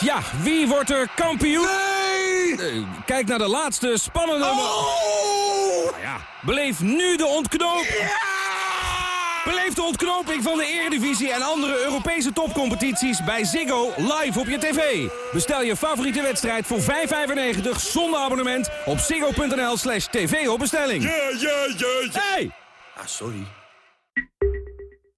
Ja, wie wordt er kampioen? Nee! Kijk naar de laatste spannende... Oh! Ja, beleef nu de ontknoping. Beleef de ontknoping van de Eredivisie en andere Europese topcompetities bij Ziggo live op je tv. Bestel je favoriete wedstrijd voor 5,95 zonder abonnement op ziggo.nl slash tv op bestelling. Ja, ja, ja, ja. Hey! Ah, sorry.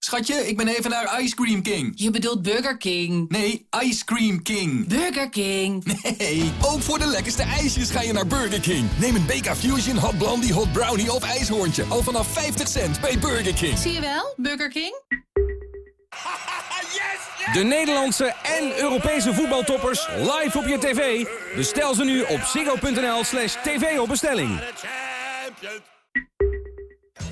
Schatje, ik ben even naar Ice Cream King. Je bedoelt Burger King. Nee, Ice Cream King. Burger King. Nee, ook voor de lekkerste ijsjes ga je naar Burger King. Neem een BK Fusion, Hot Blondie, Hot Brownie of IJshoorntje. Al vanaf 50 cent bij Burger King. Zie je wel, Burger King? De Nederlandse en Europese voetbaltoppers live op je tv. Bestel ze nu op ziggo.nl slash tv op bestelling